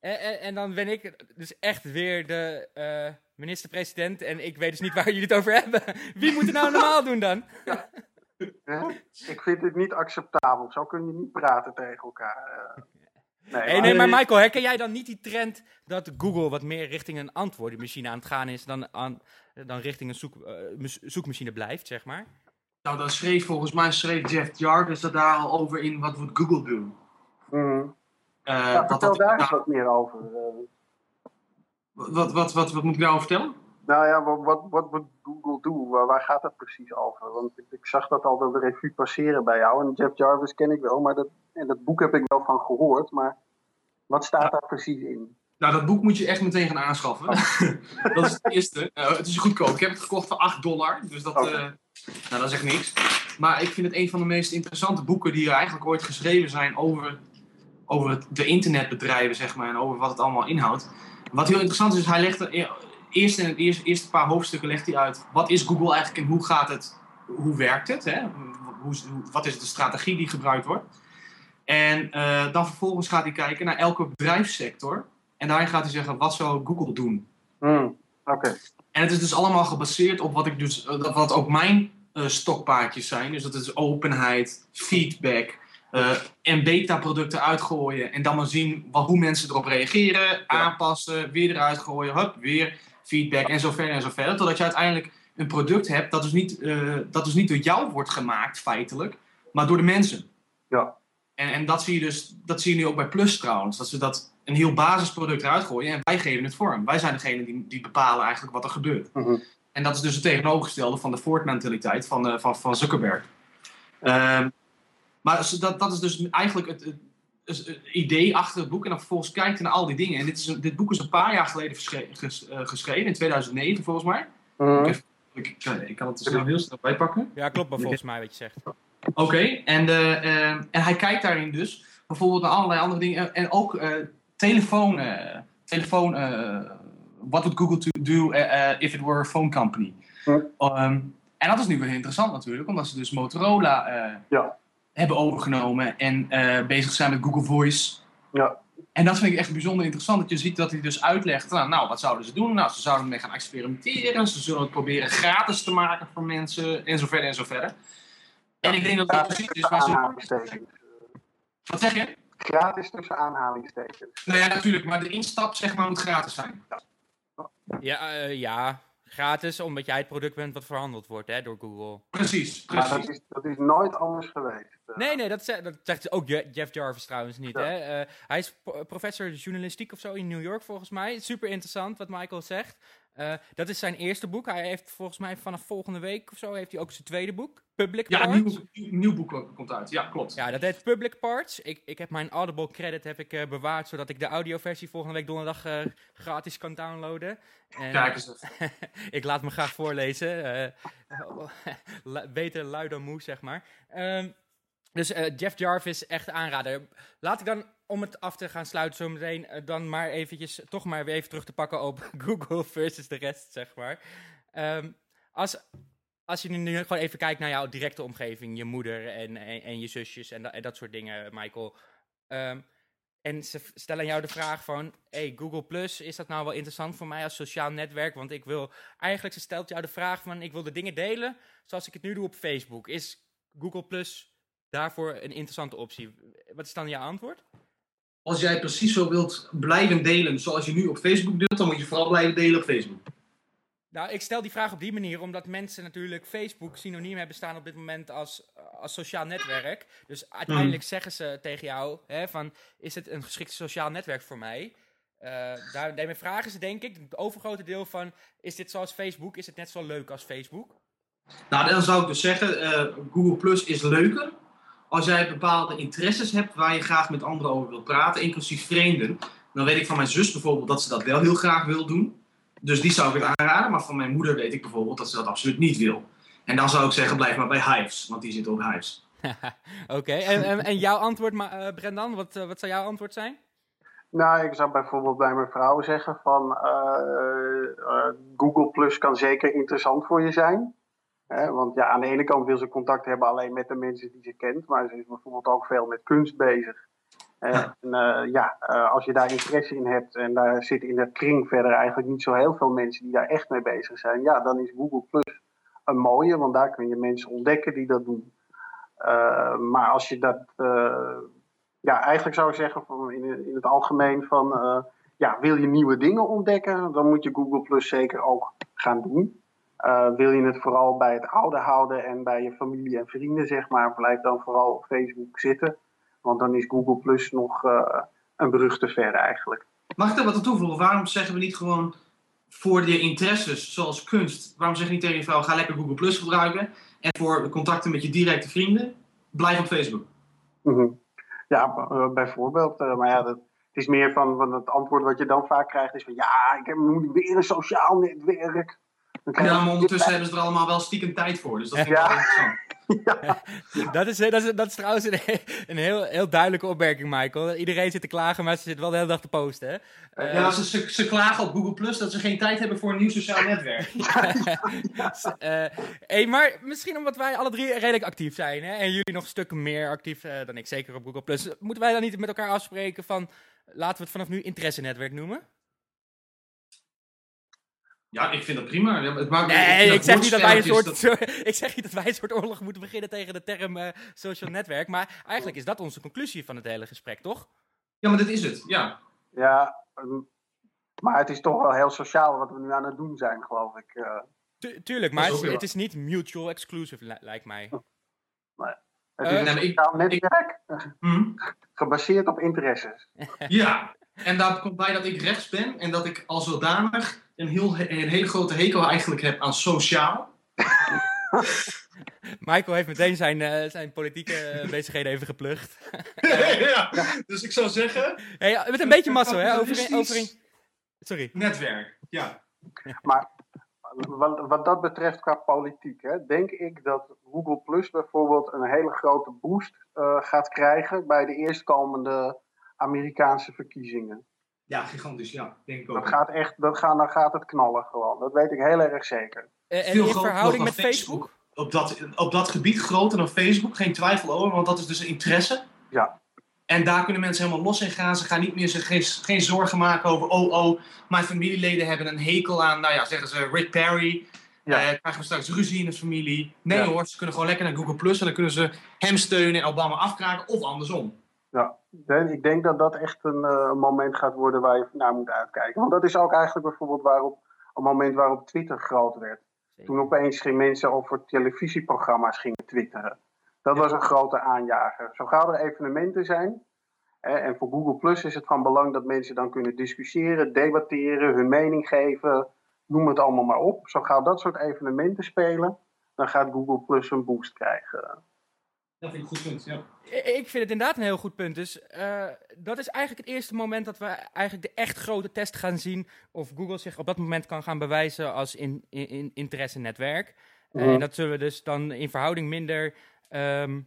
S1: En, en, en dan ben ik dus echt weer de eh, minister-president en ik weet dus niet waar jullie het over hebben. Wie moet het nou normaal doen dan?
S3: Hè? Ik vind dit niet acceptabel. Zo kun je niet praten tegen elkaar. eh. Nee,
S1: Nee, nee, maar Michael, herken jij dan niet die trend dat Google wat meer richting een antwoordenmachine aan het gaan is dan, aan, dan richting een zoek, eh, zoekmachine blijft, zeg maar?
S2: Nou, dan schreef volgens mij schreef Jeff Jarvis dat daar al over in wat moet Google doen.
S3: Ja,
S2: dat
S3: vertel
S2: dat,
S3: daar eens
S2: nou,
S3: wat meer over.
S2: Wat, wat, wat, wat moet ik nou vertellen?
S3: Nou ja, wat, wat, wat moet Google doen? Waar, waar gaat dat precies over? Want ik, ik zag dat al de revue passeren bij jou. En Jeff Jarvis ken ik wel, maar dat, en dat boek heb ik wel van gehoord. Maar wat staat daar precies in?
S2: Nou, dat boek moet je echt meteen gaan aanschaffen. dat is het eerste. Eh, het is goedkoop. Ik heb het gekocht voor 8 dollar. Dus dat,
S3: Oké.
S2: eh, nou, dat is echt niks. Maar ik vind het een van de meest interessante boeken die er eigenlijk ooit geschreven zijn over, over het, de internetbedrijven, zeg maar. En over wat het allemaal inhoudt. Wat heel interessant is, hij legt er, e- eerst in het eerste, eerste paar hoofdstukken legt hij uit. Wat is Google eigenlijk en hoe gaat het, hoe werkt het? Hè? Hoe, wat is de strategie die gebruikt wordt? En eh, dan vervolgens gaat hij kijken naar elke bedrijfssector. En daarin gaat hij zeggen, wat zou Google doen?
S3: Hmm, Oké.
S2: En het is dus allemaal gebaseerd op wat, ik dus, eh, wat ook mijn eh, stokpaardjes zijn. Dus dat is openheid, feedback eh, en beta-producten uitgooien. En dan maar zien wat, hoe mensen erop reageren, aanpassen, weer eruit gooien, hup, weer feedback en zo verder en zo verder. Totdat je uiteindelijk een product hebt dat dus niet, eh, dat dus niet door jou wordt gemaakt, feitelijk, maar door de mensen.
S3: Ja.
S2: En, en dat, zie je dus, dat zie je nu ook bij Plus trouwens. Dat ze dat een heel basisproduct eruit gooien en wij geven het vorm. Wij zijn degene die, die bepalen eigenlijk wat er gebeurt.
S3: Mhm.
S2: En dat is dus het tegenovergestelde van de Ford-mentaliteit van, eh, van, van Zuckerberg. Ehm, maar dat, dat is dus eigenlijk het, het, idee achter het boek. En dan vervolgens kijkt je naar al die dingen. En dit, is, een- dit boek is een paar jaar geleden versche- ges- eh, geschreven, in 2009 volgens mij.
S3: Mhm.
S2: Ik, ik, ik kan het er snel heel snel bijpakken.
S1: Ja, klopt maar volgens mij wat je zegt.
S2: Oké, en, de, eh, en hij kijkt daarin dus bijvoorbeeld naar allerlei andere dingen. En ook eh, telefoon. eh, telefoon eh, what would Google to do eh, eh, if it were a phone company? Ehm, en dat is nu weer interessant natuurlijk, omdat ze dus Motorola eh,
S3: Ja.
S2: Hebben overgenomen en eh, bezig zijn met Google Voice.
S3: Ja.
S2: En dat vind ik echt bijzonder interessant, dat je ziet dat hij dus uitlegt, nou, nou wat zouden ze doen? Nou, ze zouden ermee gaan experimenteren, ze zullen het proberen gratis te maken voor mensen, en zo verder en zo verder. En ik denk dat dat precies is waar ze... Wat zeg je?
S3: Gratis tussen aanhalingstekens.
S2: Nou ja, natuurlijk, maar de instap zeg maar moet gratis zijn.
S1: Ja, eh, ja, gratis, omdat jij het product bent wat verhandeld wordt hè, door Google.
S2: Precies, precies.
S3: dat is, dat is nooit anders geweest. Eh,
S1: Nee, nee, dat, ze- dat zegt ook Je- Jeff Jarvis trouwens niet.
S3: Ja.
S1: Hè? Eh, hij is pro- professor journalistiek of zo in New York volgens mij. Super interessant wat Michael zegt. Eh, dat is zijn eerste boek. Hij heeft volgens mij vanaf volgende week of zo heeft hij ook zijn tweede boek. Public
S2: Ja,
S1: Parts.
S2: een nieuw, nieuw, nieuw boek komt uit. Ja, klopt.
S1: Ja, dat heet Public Parts. Ik, ik heb mijn Audible credit heb ik, eh, bewaard, zodat ik de audioversie volgende week donderdag eh, gratis kan downloaden. En,
S2: Kijk eens. even.
S1: ik laat me graag voorlezen. beter lui dan moe, zeg maar. Ehm, dus eh, Jeff Jarvis, echt aanrader. Laat ik dan, om het af te gaan sluiten zo meteen, eh, dan maar eventjes, toch maar weer even terug te pakken op Google versus de rest, zeg maar. Ehm, als, als je nu gewoon even kijkt naar jouw directe omgeving, je moeder en, en, je zusjes en, da- en dat soort dingen, Michael. Ehm, en ze stellen jou de vraag van, hey, Google Plus, is dat nou wel interessant voor mij als sociaal netwerk? Want ik wil, eigenlijk, ze stelt jou de vraag van, ik wil de dingen delen zoals ik het nu doe op Facebook. Is Google Plus daarvoor een interessante optie? Wat is dan jouw antwoord?
S2: Als jij precies zo wilt blijven delen zoals je nu op Facebook deelt, dan moet je vooral blijven delen op Facebook.
S1: Nou, ik stel die vraag op die manier omdat mensen natuurlijk Facebook synoniem hebben staan op dit moment als, als sociaal netwerk. Dus uiteindelijk zeggen ze tegen jou hè, van, is het een geschikt sociaal netwerk voor mij? Daar, daarmee vragen ze denk ik, het overgrote deel van, is dit zoals Facebook? Is het net zo leuk als Facebook?
S2: Nou, dan zou ik dus zeggen, eh, Google Plus is leuker als jij bepaalde interesses hebt waar je graag met anderen over wilt praten, inclusief vreemden. Dan weet ik van mijn zus bijvoorbeeld dat ze dat wel heel graag wil doen. Dus die zou ik het aanraden. Maar van mijn moeder weet ik bijvoorbeeld dat ze dat absoluut niet wil. En dan zou ik zeggen, blijf maar bij Hives, want die zit op Hives.
S1: Oké, en, en, en jouw antwoord, ma- eh, Brendan, wat, eh, wat zou jouw antwoord zijn?
S3: Nou, ik zou bijvoorbeeld bij mijn vrouw zeggen van eh, eh, Google Plus kan zeker interessant voor je zijn. Want ja, aan de ene kant wil ze contact hebben alleen met de mensen die ze kent, maar ze is bijvoorbeeld ook veel met kunst bezig.
S2: Ja.
S3: En eh, ja, eh, als je daar interesse in hebt en daar zitten in dat kring verder eigenlijk niet zo heel veel mensen die daar echt mee bezig zijn, ja, dan is Google Plus een mooie, want daar kun je mensen ontdekken die dat doen. Eh, maar als je dat ja, eigenlijk zou ik zeggen van in, in het algemeen van ja, wil je nieuwe dingen ontdekken, dan moet je Google Plus zeker ook gaan doen. Eh, wil je het vooral bij het oude houden en bij je familie en vrienden, zeg maar, blijf dan vooral op Facebook zitten. Want dan is Google Plus nog eh, een brug te ver eigenlijk.
S2: Mag ik daar wat aan toevoegen? Waarom zeggen we niet gewoon voor je interesses, zoals kunst, waarom zeg je niet tegen je vrouw, ga lekker Google Plus gebruiken. En voor contacten met je directe vrienden, blijf op Facebook.
S3: Mhm. Ja, eh, bijvoorbeeld. maar ja, dat, het is meer van, van het antwoord wat je dan vaak krijgt is van ja, ik heb moet weer een sociaal netwerk. Dan
S2: Ja, maar ondertussen hebben ze er allemaal wel stiekem tijd voor. Dus dat vind ik
S3: Ja.
S2: wel interessant.
S1: Dat is, dat is, dat is trouwens een, een heel, heel duidelijke opmerking, Michael. Iedereen zit te klagen, maar ze zit wel de hele dag te posten, hè? Eh,
S2: Ja, ze, ze, ze klagen op Google Plus dat ze geen tijd hebben voor een nieuw sociaal netwerk.
S1: Eh, hey, maar misschien omdat wij alle drie redelijk actief zijn, hè? En jullie nog stukken meer actief eh, dan ik, zeker op Google+. Plus. Moeten wij dan niet met elkaar afspreken van, laten we het vanaf nu interesse-netwerk noemen?
S2: Ja, ik vind dat prima. Ja, Het maakt me-
S1: Nee, ik zeg, niet dat wij een soort, ik zeg niet dat wij een soort oorlog moeten beginnen tegen de term eh, social netwerk. Maar eigenlijk is dat onze conclusie van het hele gesprek, toch?
S2: Ja, maar dit is het. Ja.
S3: Ja, ehm, maar het is toch wel heel sociaal wat we nu aan het doen zijn, geloof ik. eh.
S1: Tu- tuurlijk, maar
S2: Dat
S1: het
S2: is
S1: het niet mutual exclusive, li- lijkt mij.
S3: Het
S1: Eh,
S3: een
S2: nee, maar ik-
S3: sociaal netwerk
S2: Hm?
S3: gebaseerd op interesses.
S2: Ja, en daar komt bij dat ik rechts ben en dat ik als zodanig een, heel, een hele grote hekel eigenlijk heb aan sociaal.
S1: Michael heeft meteen zijn, eh, zijn politieke eh, bezigheden even geplucht.
S2: ja, dus ik zou zeggen,
S1: Hey, met een beetje mazzel, hè? Over, over een... Sorry.
S2: netwerk. Ja.
S3: Wat, wat dat betreft qua politiek, hè, denk ik dat Google Plus bijvoorbeeld een hele grote boost eh, gaat krijgen bij de eerstkomende Amerikaanse verkiezingen.
S2: Ja, gigantisch, ja. Denk ik
S3: Dat
S2: ook.
S3: gaat echt, dat gaat, dan gaat het knallen gewoon. Dat weet ik heel erg zeker.
S1: Eh, en
S2: Veel
S1: in
S2: groter
S1: verhouding met
S2: dan
S1: Facebook?
S2: Op dat, op dat gebied groter dan Facebook, geen twijfel over, want dat is dus interesse.
S3: Ja.
S2: En daar kunnen mensen helemaal los in gaan. Ze gaan niet meer zich geen, geen zorgen maken over, oh oh, mijn familieleden hebben een hekel aan, nou ja, zeggen ze Rick Perry.
S3: Ja.
S2: Eh, krijgen we straks ruzie in de familie? Nee
S3: Ja.
S2: hoor, ze kunnen gewoon lekker naar Google Plus en dan kunnen ze hem steunen en Obama afkraken of andersom.
S3: Ja, ik denk- ik denk dat dat echt een eh, moment gaat worden waar je naar moet uitkijken. Want dat is ook eigenlijk bijvoorbeeld waarop, een moment waarop Twitter groot werd. Toen opeens geen mensen over televisieprogramma's gingen twitteren. Dat was een grote aanjager. Zo gauw er evenementen zijn. Hè, en voor Google Plus is het van belang dat mensen dan kunnen discussiëren, debatteren, hun mening geven. Noem het allemaal maar op. Zo gauw dat soort evenementen spelen, dan gaat Google Plus een boost krijgen.
S2: Dat vind ik een goed punt, ja.
S1: Ik vind het inderdaad een heel goed punt. Dus eh, dat is eigenlijk het eerste moment dat we eigenlijk de echt grote test gaan zien. Of Google zich op dat moment kan gaan bewijzen als in, in, in interesse-netwerk. Eh,
S3: Mhm.
S1: En dat zullen we dus dan in verhouding minder ehm,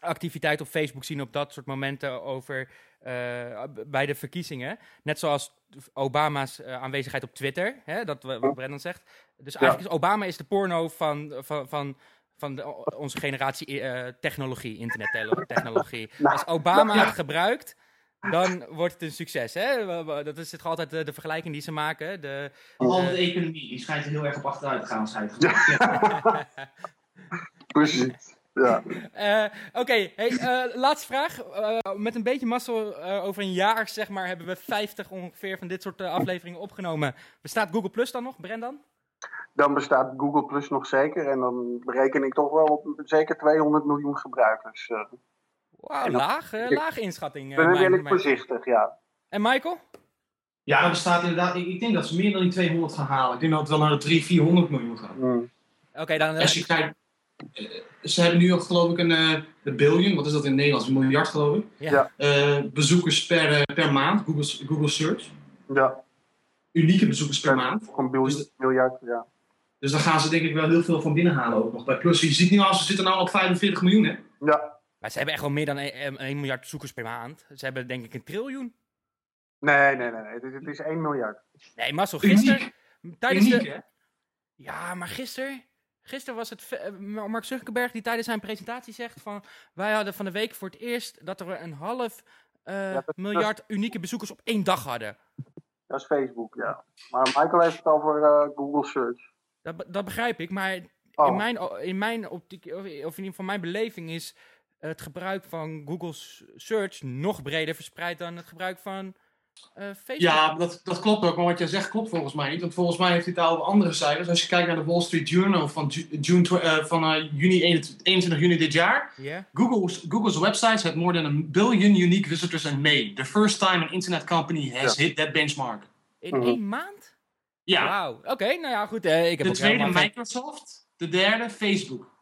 S1: activiteit op Facebook zien op dat soort momenten over eh, bij de verkiezingen. Net zoals Obama's eh, aanwezigheid op Twitter, hè, dat wat Brendan zegt. Dus eigenlijk is Obama is de porno van, van, van, van de- onze generatie eh, technologie, internettechnologie.
S3: Nou,
S1: Als Obama
S2: ja.
S1: het gebruikt, dan wordt het een succes. Hè? Dat is toch altijd de, de vergelijking die ze maken. De,
S2: Al
S1: Eh.
S2: de economie, die schijnt er heel erg op achteruit te gaan het
S3: Ja. Precies. Ja.
S1: Eh, Oké, hey, eh, laatste vraag. Eh, met een beetje mazzel, over een jaar zeg maar, hebben we 50 ongeveer van dit soort afleveringen opgenomen. Bestaat Google Plus dan nog, Brendan?
S3: Dan bestaat Google Plus nog zeker. En dan bereken ik toch wel op zeker 200 miljoen gebruikers. eh.
S1: Wauw, laag, eh,
S3: ik-
S1: lage inschatting.
S3: Ik
S1: eh,
S3: ben voorzichtig, ja.
S1: En Michael?
S2: Ja, dat bestaat inderdaad. Ik, ik denk dat ze meer dan die 200 gaan halen. Ik denk dat het wel naar de 300, 400 miljoen gaat.
S3: Mm.
S1: Oké, dan...
S2: Als je kijkt, eh, ze hebben nu al geloof ik een, eh een billion, wat is dat in het Nederlands? Een miljard geloof ik.
S1: ja.
S3: ja.
S2: Eh, bezoekers per, per maand, Google, Google Search.
S3: Ja,
S2: Unieke bezoekers per maand.
S3: een biljoen,
S2: Dus-
S3: miljard, ja.
S2: Dus daar gaan ze denk ik wel heel veel van binnenhalen ook nog bij Plus. Je ziet nu al, ze zitten nou op 45 miljoen hè.
S3: Ja,
S1: Maar ze hebben echt wel meer dan 1 miljard bezoekers per maand. Ze hebben denk ik een triljoen.
S3: nee, nee, nee. nee. Het, is, het is 1 miljard.
S1: Nee, Marcel, gisteren...
S2: Uniek,
S1: Tijdens
S2: uniek
S1: de,
S2: hè.
S1: Ja, maar gisteren, gisteren was het eh, Mark Zuckerberg die tijdens zijn presentatie zegt van wij hadden van de week voor het eerst dat er een half eh,
S3: dat- dat-
S1: miljard unieke bezoekers op één dag hadden.
S3: Dat is Facebook, ja. Maar Michael heeft het over eh, Google Search.
S1: Dat, dat begrijp ik, maar
S3: Oh.
S1: in, mijn, o- in mijn optiek, of of in ieder geval mijn beleving is het gebruik van Google Search nog breder verspreid dan het gebruik van eh, Facebook.
S2: Ja, dat, dat klopt ook. Maar wat jij zegt klopt volgens mij niet. Want volgens mij heeft hij het al over andere cijfers. Als je kijkt naar de Wall Street Journal van, Ju- June, eh, van eh, juni 21 21 juni dit jaar.
S1: Ja?
S2: Google's, Google's websites had more than a billion unique visitors in May. The first time an internet company has hit that benchmark.
S1: In
S3: Mhm.
S1: één maand?
S2: Ja,
S1: Wauw. Oké, nou ja, goed. eh, ik heb
S2: de
S1: ook
S2: tweede Microsoft. De derde Facebook.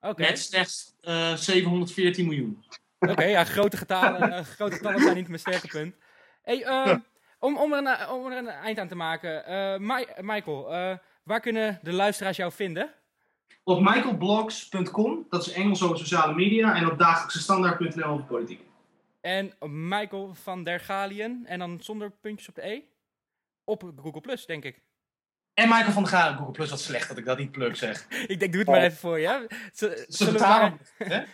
S1: Oké.
S2: Met slechts eh, 714 miljoen.
S1: Oké, ja, grote getallen, eh, grote getallen zijn niet mijn sterke punt. Hey, ehm, om, om, er een, om er een eind aan te maken, eh, Mi- Michael, eh, waar kunnen de luisteraars jou vinden?
S2: Op michaelblogs.com, dat is Engels over sociale media. En op dagelijksestandaard.nl over politiek.
S1: En Michael van der Galien, en dan zonder puntjes op de E? Op Google Plus, denk ik.
S2: En Michael van der Garen, Google Plus, wat slecht dat ik dat niet pluk zeg.
S1: Ik denk, doe het maar even voor je. hè. Z- zullen we maar-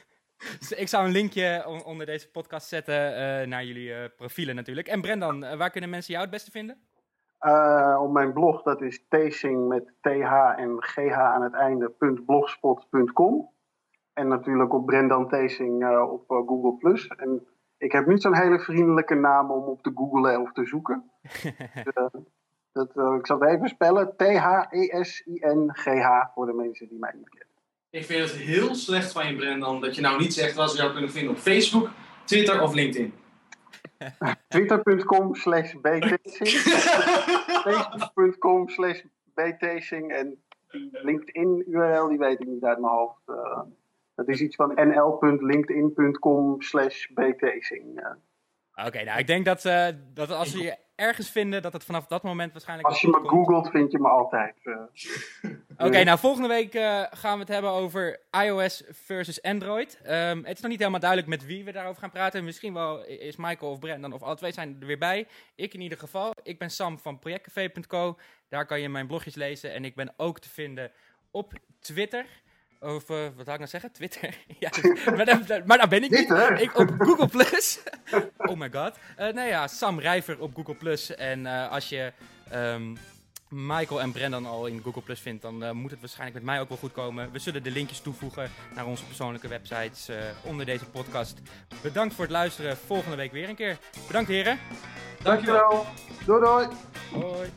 S1: Ik zou een linkje on- onder deze podcast zetten eh, naar jullie eh, profielen natuurlijk. En Brendan, eh, waar kunnen mensen jou het beste vinden?
S3: Eh, op mijn blog, dat is tasing met th en gh aan het einde, .blogspot.com. En natuurlijk op Brendan Tasing eh, op Google+. En ik heb niet zo'n hele vriendelijke naam om op te googlen of te zoeken. Eh, dat, eh, ik zal het even spellen. T-H-E-S-I-N-G-H voor de mensen die mij niet kennen.
S2: Ik vind het heel slecht van je, Brendan, dat je nou niet zegt waar ze jou kunnen vinden op Facebook, Twitter of LinkedIn.
S3: Twitter.com slash btacing. Facebook.com slash btacing. En die LinkedIn URL, die weet ik niet uit mijn hoofd. Uh, dat is iets van nl.linkedin.com slash.
S1: Oké, nou ik denk dat, uh, dat als je ergens vinden, dat het vanaf dat moment waarschijnlijk...
S3: Als je me googelt, vind je me altijd. Uh.
S1: Oké, nou volgende week uh, gaan we het hebben over iOS versus Android. Um, het is nog niet helemaal duidelijk met wie we daarover gaan praten. Misschien wel is Michael of Brendan of alle twee zijn er weer bij. Ik in ieder geval. Ik ben Sam van projectcafé.co. Daar kan je mijn blogjes lezen. En ik ben ook te vinden op Twitter. Uh, wat had ik nou zeggen? Twitter. ja, maar, dan ben ik niet. Ik, op Google Plus. oh my god. Uh, nou ja, Sam Rijver op Google Plus. En uh, als je um, Michael en Brendan al in Google Plus vindt, dan moet het waarschijnlijk met mij ook wel goed komen. We zullen de linkjes toevoegen naar onze persoonlijke websites onder deze podcast. Bedankt voor het luisteren. Volgende week weer een keer. Bedankt heren.
S2: Dankjewel.
S3: Doei doei.
S1: Hoi.